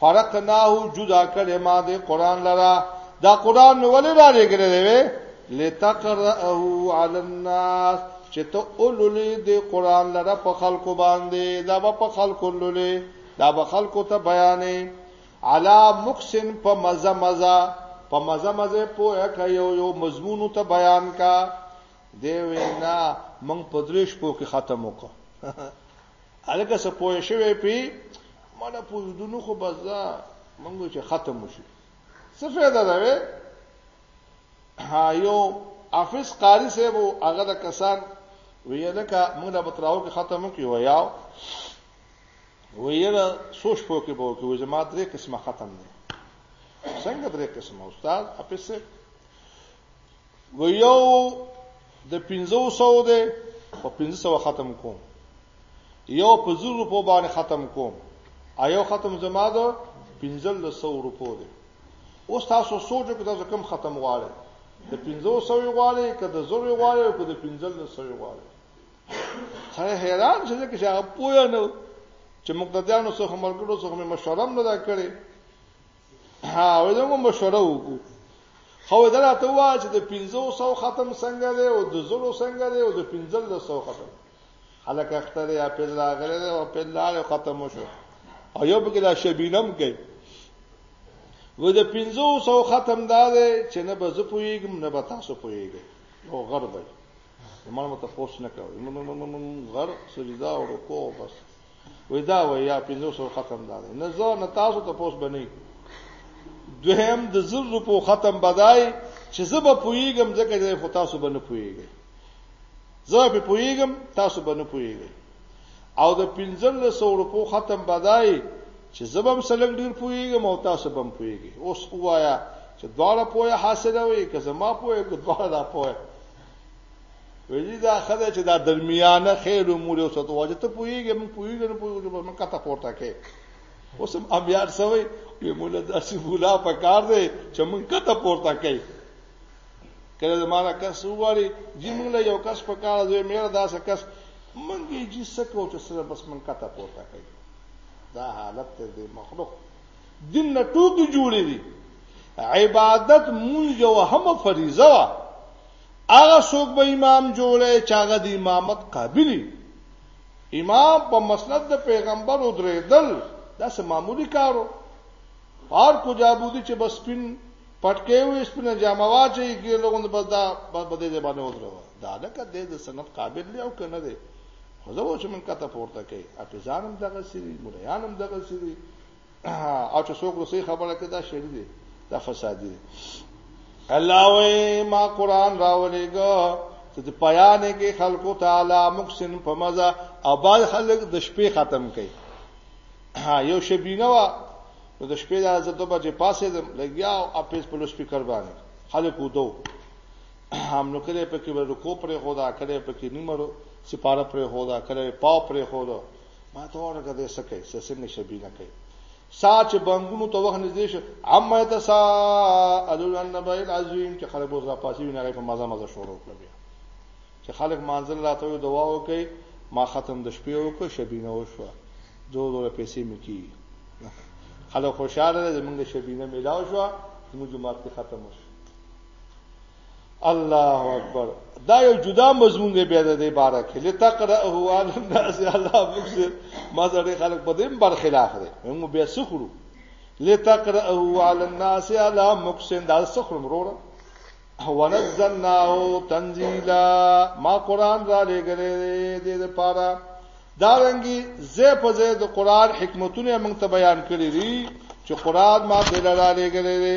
فرقناه جدا کړې ما دې قران لرا دا قران نو ولې را لګلې دی لتقرأه علی الناس چې ته اولولې دې قران لرا په خلکو باندې دا په خلکو اولولې دا په خلکو ته بیانې علا مکسن په مزه مزه په مزه مزه پوهه کوي یو مضمون ته بیان کا دی وینا مونږ په درې شپو کې ختم وکړو الګه څه پوه شوې پی مړه پوزدونو خو بزا مونږ چې ختم شو څه فایده ده وې یو افس قاری صاحب هغه د کسان ویل کا موږ د بتراو کې ختم کیو یا ویل سوچ پو کې بو کې زما درې قسمه ختم دي څنګه درې قسمه استاد افس و یو د 500 ده په 500 ختم کوم یو په زر روپو باندې ختم کوم ایو ختم زما ده 1500 روپو ده اوس تاسو سوچ وکړئ تاسو کم ختم غواړئ د 500 غواړي که د زور غواړي او که د 1500 غواړي سره حیران شې چې هغه پوه نه چې مقتدیانو څخه ملګرو څخه مشورم نه دا کړي ها وځم مشوره وکړو خو دا راته وا چې د 500 ختم څنګه دی او د زلو څنګه دی او د 1500 ختم خلک اختر یا په لاغره دی او په لاله ختم شو او یو بګی دا شبینم کوي و د 500 ختم دا دی چې نه به زه پویګم نه به تاسو پویګئ او غربه ما مت پوس نه کوي غر سجدا او رکوع بس ودا ویا 500 ختم دار نه زه نه تاسو ته پوس بنئ دوهم د زر روپو ختم بدای چې زه به پویګم ځکه چې خو تاسو به نه پویګئ زه په پویګم تاسو به نه پویګئ او د 1500 روپو ختم بدای چې زه به سلګ ډیر پویګم او تاسو به هم پویګئ اوس وایا چې دواړه پوهه حاصله وي که زما پوهه که دواړه دا پوهه ویلي دا خدای چې دا درمیانه خیر امور او ستو واجب ته پویږي مونږ پویږي نه پویږي مونږ کته پورته کې اوس هم امیار سوي وی مولا داسې بولا په کار دی چې مونږ کته پورته کې کله زمانہ کس وغواړي جی مونږ له یو کس په کار دی مې داسې کس مونږ یې جی سکو چې سره بس مونږ کته پورته کې دا حالت دې مخلوق دین نه ټوکی جوړې دي عبادت مونږ یو هم فریضه وا هغه څوک به امام جوړه چې هغه د امامت قابلی امام په مسند د پیغمبر او درېدل دا سه معمولی کارو هر کو جابودي چې بس پین پټکې وې سپینه جامه واچي کې لوګون بس دا په دې باندې ودرو دا لکه دې د سند قابل دی او کنه دی خو زه و چې من کته پورته کوي اپیزانم دغه سری مریانم دغه سری او چې څوک رسې خبره کوي دا شری دی دا فسادی دی الله وې ما قران راولېګو چې د بیان کې خلکو تعالی مخسن په مزه او بعض خلک د شپې ختم کوي یو شبینه وا نو د شپې د زده بجې پاسې د لګیا او اپیس په لوسپیکر باندې خلک ودو هم نو کله په کې ورکو پرې خدا کله په کې نیمرو سپاره پرې خدا کله پاو پرې خدا ما ته ورګه دې سکه چې څنګه شبینه کوي سات چې بنګونو ته وخت نږدې شو عمه ته سا الو النبي العظیم چې خلک وځه پاسي ویني غي په مزه مزه شروع کړی چې خلک مانځل راته دعا وکړي ما ختم د شپې وکړ شبینه وشو دوه دوه پیسې مې کی خلک خوشاله دي موږ شبینه ملاو شو موږ مارته ختم شو الله اکبر دا یو جدا مضمون دی بیا د باره کې لتقرأ هو عن الناس الله بکسر ما زړه خلک په دې بر خلاف دی موږ بیا سخرو لتقرأ هو عن الناس الله مکسر دا سخرو مروره ونزلناه تنزيلا ما قران را لګره دې د پاره دا رنګي زه په زه د قران حکمتونه موږ ته بیان کړی دي چې قران ما دل را لګره دې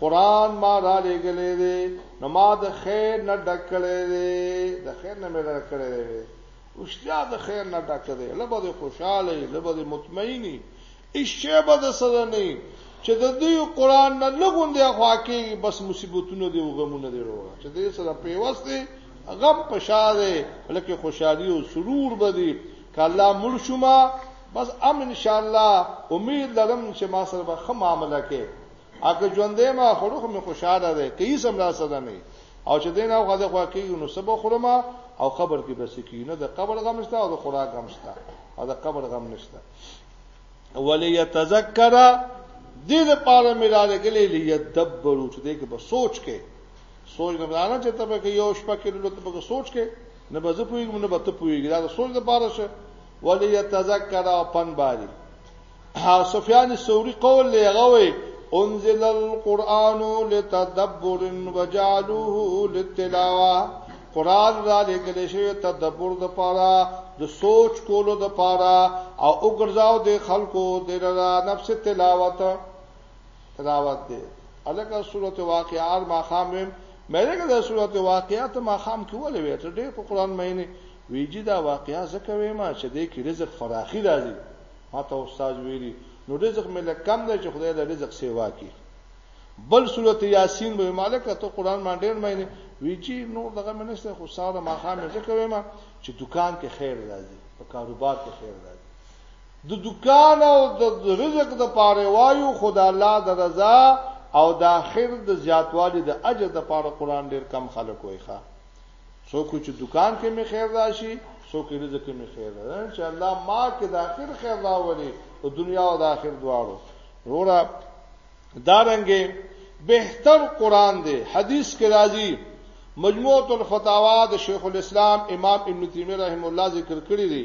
قران ما را لګلې دي نو ما د خیر نه ډک کړې دي د خیر نه مې ډک کړې دي اوشتیا د خیر نه ډک دي لبه د خوشاله لبه د مطمئنی ایشه به د سره نه چې د دې قران نه لګوندې خوا کې بس مصیبتونه دي او غمونه دي وروړه چې دې سره پیوسته غم پشاده لکه خوشحالي او سرور بدی کله مړ شوما بس ام ان شاء الله امید لرم چې ما سره به خه معاملې کې اګه ژوندې ما خړوخ مې خوشاله ده کې سم را سره نه او چې دین او غزه خوا کې نو سبا خورما او قبر کې بس کې نه د قبر غم شته او د خوراک غم شته او د قبر غم نشته ولی یتذکر دې د پاره ملال کې لې تدبرو چې دې کې په سوچ کې سوچ نه بلانه چې تبه کې یو شپه کې لوت په سوچ کې نه به زه پویګم نه به ته پویګی دا سوچ د پاره شه ولی یتذکر او پن باری سفیان ثوری قول له غوي انزل القرآن لتدبر وجعلوه للتلاوه قران را لګل شوی تدبر د پاره د سوچ کولو د پاره او وګرځاو د خلکو د نفس تلاوت تلاوت دی الکه سورته واقعات ما خام ویم مې دغه د سورته واقعات ما خام کې ولې وې ته ډېر په قران مې نه ویجی دا واقعیا زکه وې ما چې دې کې رزق فراخي راځي ماته استاد ویلي نو رزق مې لږ کم دی چې خدای له رزق سیوا کی بل صورت یاسین به مالک ته قران باندې ډېر مینه وی چې نو دغه منسته خو ساده ما خام زه کوم چې دکان کې خیر راځي په کاروبار کې خیر راځي د دکان او د رزق د پاره وایو خدای الله د رضا او د اخر د زیاتوالي د اجر د پاره قران ډېر کم خلک وایخه څوک چې دکان کې می خیر راشي څوک رزق کې می خیر راشي چې الله ما کې د اخر خیر راولي او دنیا او د اخر دواړو وروړه دارنګې بهتر قران دی حدیث کې راځي مجموعه الفتاوا د شیخ الاسلام امام ابن تیمیه رحم الله ذکر کړی دی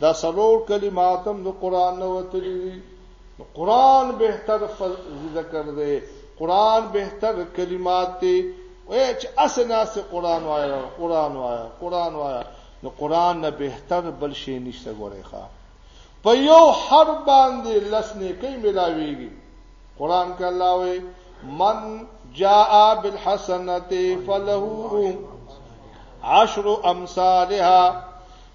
دا سلور کلمات هم د قران نه وتلي دي قران بهتر ذکر دی قران بهتر کلمات دی وای چې اسنه سه قران وایا قران وایا قران وایا نو قران نه بهتر بل شي نشته ګورې ښا په یو هر باندې لسنې کې ملاويږي قران کې الله وي من جاء بالحسنه فله عشر امثالها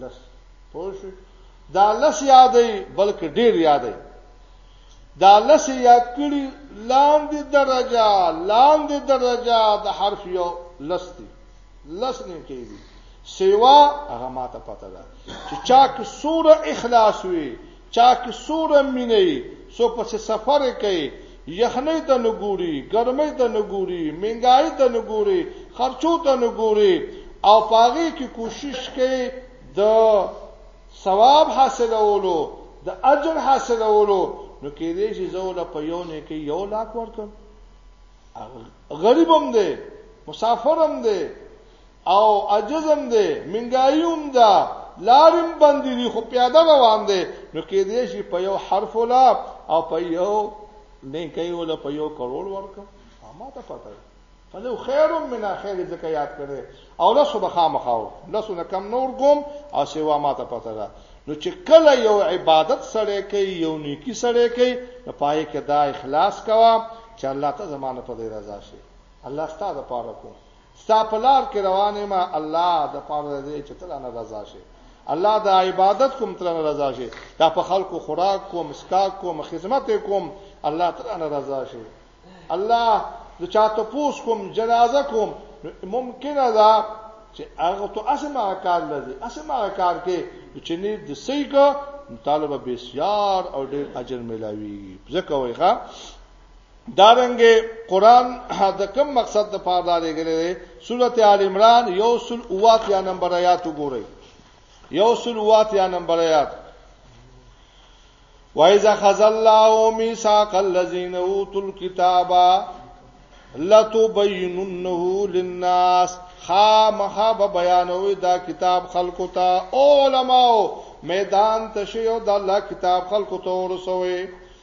لس پوه شو دا لس یادې بلکې ډیر یادې دا لس یاد کړي لاندې درجه لاندې درجه د حرف یو لس دی لس نه کېږي سیوا هغه ماته پته ده چې چا کې سوره اخلاص وي چا کې څوره مینه یې، څو پسې سفر یې کوې، یخنۍ ته نه ګوري، ګرمۍ ته نه ګوري، مینګایۍ ته نه ګورې، خرچو ته نه ګورې او په هغې کې کوشش کوې د ثواب حاصلولو، د اجر حاصلولو، نو کېدای شي زه وله په یو نیکۍ یو لاک ورکړم. غریب هم دی، مسافر هم دی، او عجزم دی منګایوم دا لارم باندې دی خو پیاده روان دی نو کې دې شي په یو حرف ولا او په یو نه کوي ولا په یو کروڑ ورکو ما ته پته فلو خیر من خیر زکه یاد کړي او له صبح خامخاو له سونه کم نور کوم او سیوا ما ته پته ده نو چې کله یو عبادت سره کوي یو نیکی سره کوي نو پای کې دا اخلاص کوا چې الله ته زمانه په دې رضا شي الله ستاسو لپاره کوم ستا په لار کې روان یم الله د پاره دې چې تل نه رضا شي الله د عبادت کوم تل نه رضا شي دا په خلکو خوراک کوم اسکا کوم خدمت کوم الله تل نه رضا شي الله د چاته پوس کوم جنازه کوم ممکنه ده چې هغه ته اسمه کار لري اسمه کار کې چې نه د سیګه مطالبه بسیار او ډېر اجر ملاوي ځکه وایخه دارنګه قران د کوم مقصد د پاره دا لګلې ده سورته ال عمران یو سل اوات یا نمبر آیات وګورئ یو سل اوات یا نمبر آیات وایذا خذ الله میثاق الذین اوتوا الكتاب لتبیننه للناس خامخا به بیانوي دا کتاب خلکو ته علماو میدان تشیو د الله کتاب خلکو ته ورسوي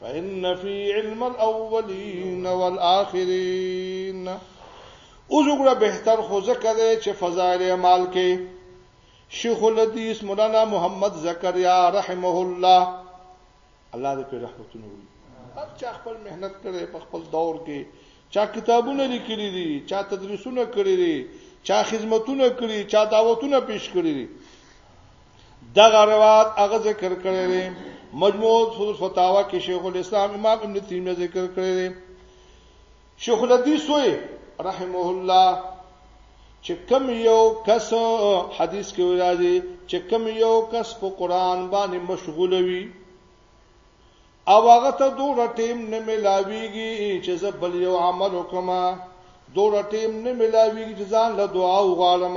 فإن في علم الأولين والآخرين اوس وګړه بهتر خو ځکه دی چې فضایل اعمال کې شیخ الحدیث مولانا محمد زکریا رحمه الله الله دې په رحمتونو وي هر چا خپل مهنت کړي په خپل دور کې چا کتابونه لیکلي دي چا تدریسونه کړي دي چا خدمتونه کړي چا دعوتونه پیش کړي دي دغه روایت هغه ذکر کړی دی مجموع فتاوا کې شیخ الاسلام امام ابن تیمیه ذکر کړی دی شیخ الحدیث وې رحمه الله چې کم یو کس حدیث کې راځي چې کم یو کس په قران باندې مشغول وي او هغه ته دوه ټیم نه ملاويږي چې زه بل یو عمل وکما دوه ټیم نه ملاويږي چې ځان له دعا وغواړم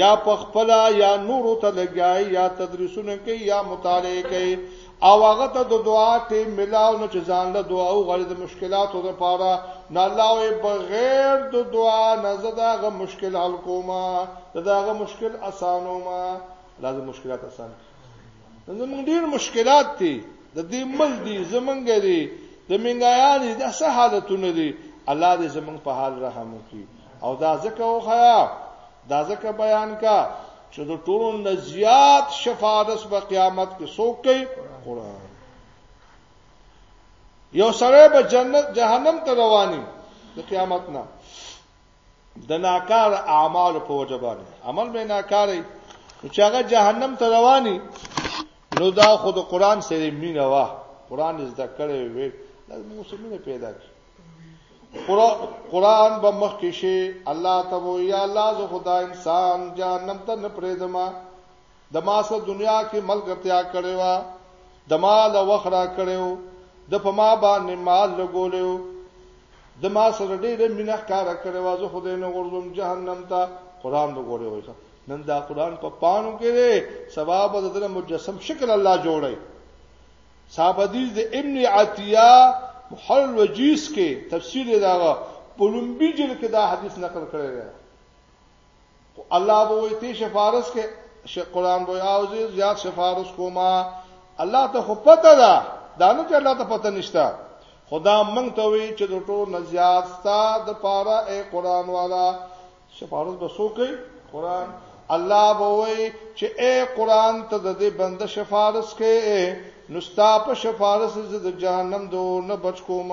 یا په خپل یا نورو ته لګیای یا تدریسونه کوي یا مطالعه کوي او هغه ته د دعا ته ملاو نه چې ځان له دعا او غړي د مشکلاتو لپاره نه الله بغیر د دعا نه زداغه مشکل حل کوما زداغه مشکل اسانو ما لازم مشکلات اسان زمونږ ډیر مشکلات دي د دې مل دي زمونږ دي د منګایان دي د سه حالتونه دي الله دې زمونږ په حال رحم وکړي او دا ځکه وخیا دا ځکه بیان کا چې د ټولو نزيات شفاعت په قیامت کې څوک کوي قران یو سره به جنت جهنم ته رواني د قیامت نه د ناکار اعمال په وجه باندې عمل به ناکاري چې هغه جهنم ته رواني نو دا خود قران سره مینه وا قران زده کړې وي د موسمینه پیدا کی قرآن به مخ کې شي الله ته وو یا الله زه خدا انسان جهنم ته نه پرېدما د ما سره دنیا کې ملګرتیا کړې و د ما له وخرا کړو د په ما باندې مال لګولیو د ما سره ډېر مینه کار کړې و زه خدای نه ورزم جهنم ته قرآن وګورې وای نن دا قرآن په پانو کې دی سبب د مجسم شکل الله جوړي صاحب حدیث د ابن عطیه محل الوجیز کې تفسیر دا په لومبي جل کې دا حدیث نقل کړی دی الله به وي ته شفارس کې شیخ قران به او زیات شفارس کوما الله ته خو پته ده دا نه چې الله ته پته نشته خدا مونږ ته وی چې د ټول نزیات ستا د پاره اے قران والا سفارش به څوک کوي قران الله به وای چې اے قران ته د دې بنده سفارش کې نو ستا په سفارش زه د جهنم دو نه بچ کوم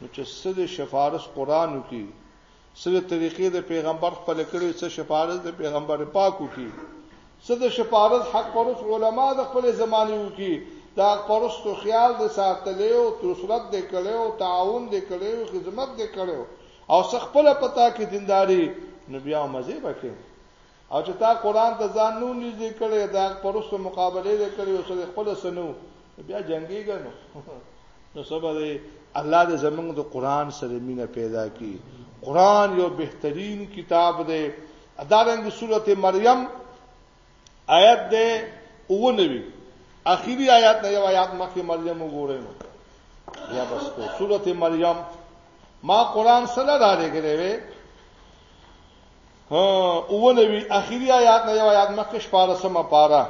نو چې سد سفارش قران وکي سره طریقې د پیغمبر خپل کړي څه سفارش د پیغمبر پاک وکي څه د سفارت حق پرس علما د خپل زمانه یو کی دا پرستو خیال د ساتلې او ترسرت د کړو تعاون د کړو خدمت د کړو او څه خپل پتا کې دینداری نو بیا مزه وکړي او چې تا قران ته ځان نو نږدې کړي دا پرسته مقابله دې کړي او څه خپل سنو بیا جنگي ګنو نو سبا دې الله دې زمونږ د قران سره مینه پیدا کړي قران یو بهترین کتاب دی ادارنګ سورته مریم آیت دې اوونوي اخیری آیات نه یو آیات مخکې مریم وګورئ نو یا بس په سورته مریم ما قران سره را لګلې وې ها اوونوي اخیری آیات نه یو آیات مخکې شپاره سم پاره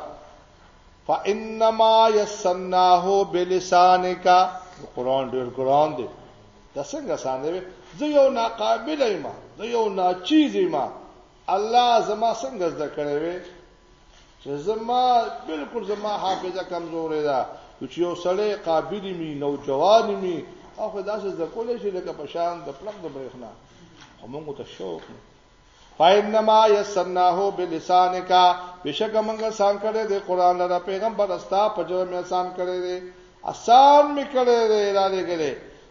فانما یسناه بلسانک قران ډېر قران دی د څنګه ساندې زه یو ناقابل یم زه یو ناچیز یم الله زما څنګه زده کړې وې چې زما بالکل زما حافظه کمزورې ده چې یو سړی قابل می نو جوان می او خدا سره زده کولې شي لکه په شان د پلک د برېښنا همغه ته شوق نه فإنما يسرناه بلسانك بشک موږ آسان کړی دی قران لپاره پیغمبر استا په جوړ مې آسان کړی دی آسان مې کړی دی را لګلې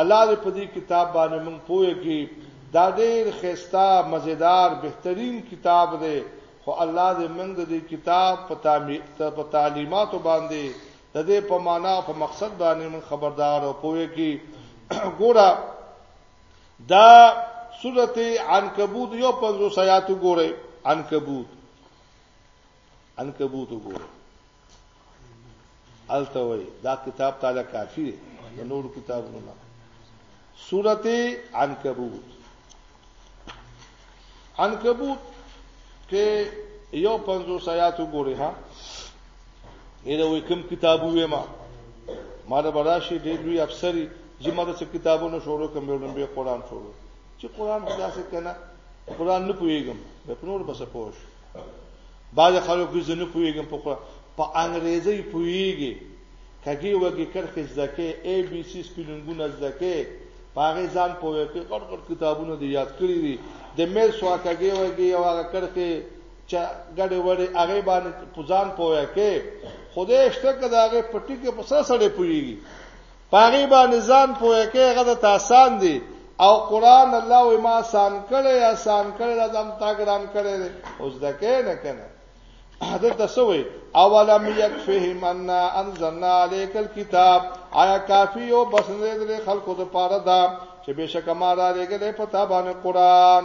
الله دې په دې کتاب باندې مونږ پوهه کړي دا ډېر خسته مزیدار بهترین کتاب دی خو الله دې مونږ د دې کتاب په تعلیماتو باندې د دې په معنا او په مقصد باندې من خبردار او پوهه کی ګوره دا سورته عنکبوت یو پنځو سیاتو ګوره عنکبوت عنکبوت ګوره الته وای دا کتاب تعالی کافی دی د نور کتابونو نه سورته عنکبوت عنکبوت کې یو پنځو سیات وګوري ها اېدا وې کوم کتاب وې ما ما دا براشي ډېر لوی افسری چې ما دا څه کتابونه شروع کوم یو نبی قران شروع چې قران خلاص کنه قران نه پويګم په نور بس پوښ بعض خلک زه نه پوهېږم په قرآن په انګریزي پوهېږي کږې وږې کرښې زده کې اے بي سي سپیلنګونه زده کې په هغې ځان پوهه کې غټ غټ کتابونه دې یاد کړي دي د میل سوا کږې وږې او هغه کرښې چې ګډې وړې هغې باندې په ځان پوهه کې خدای شته که د هغې په ټکې په سره سړی پوهېږي پاغي باندې ځان پوهه کې هغه د تاسان دي او قران الله وي ما آسان کړي آسان کړي دا دم تا ګران کړي اوس د کې نه کنه حضرت سوي اولم يكفهم ان انزلنا عليك الكتاب آیا کافی او بس نه دې خلکو ته پاره دا چې بشک ما را لګلې پتا باندې قران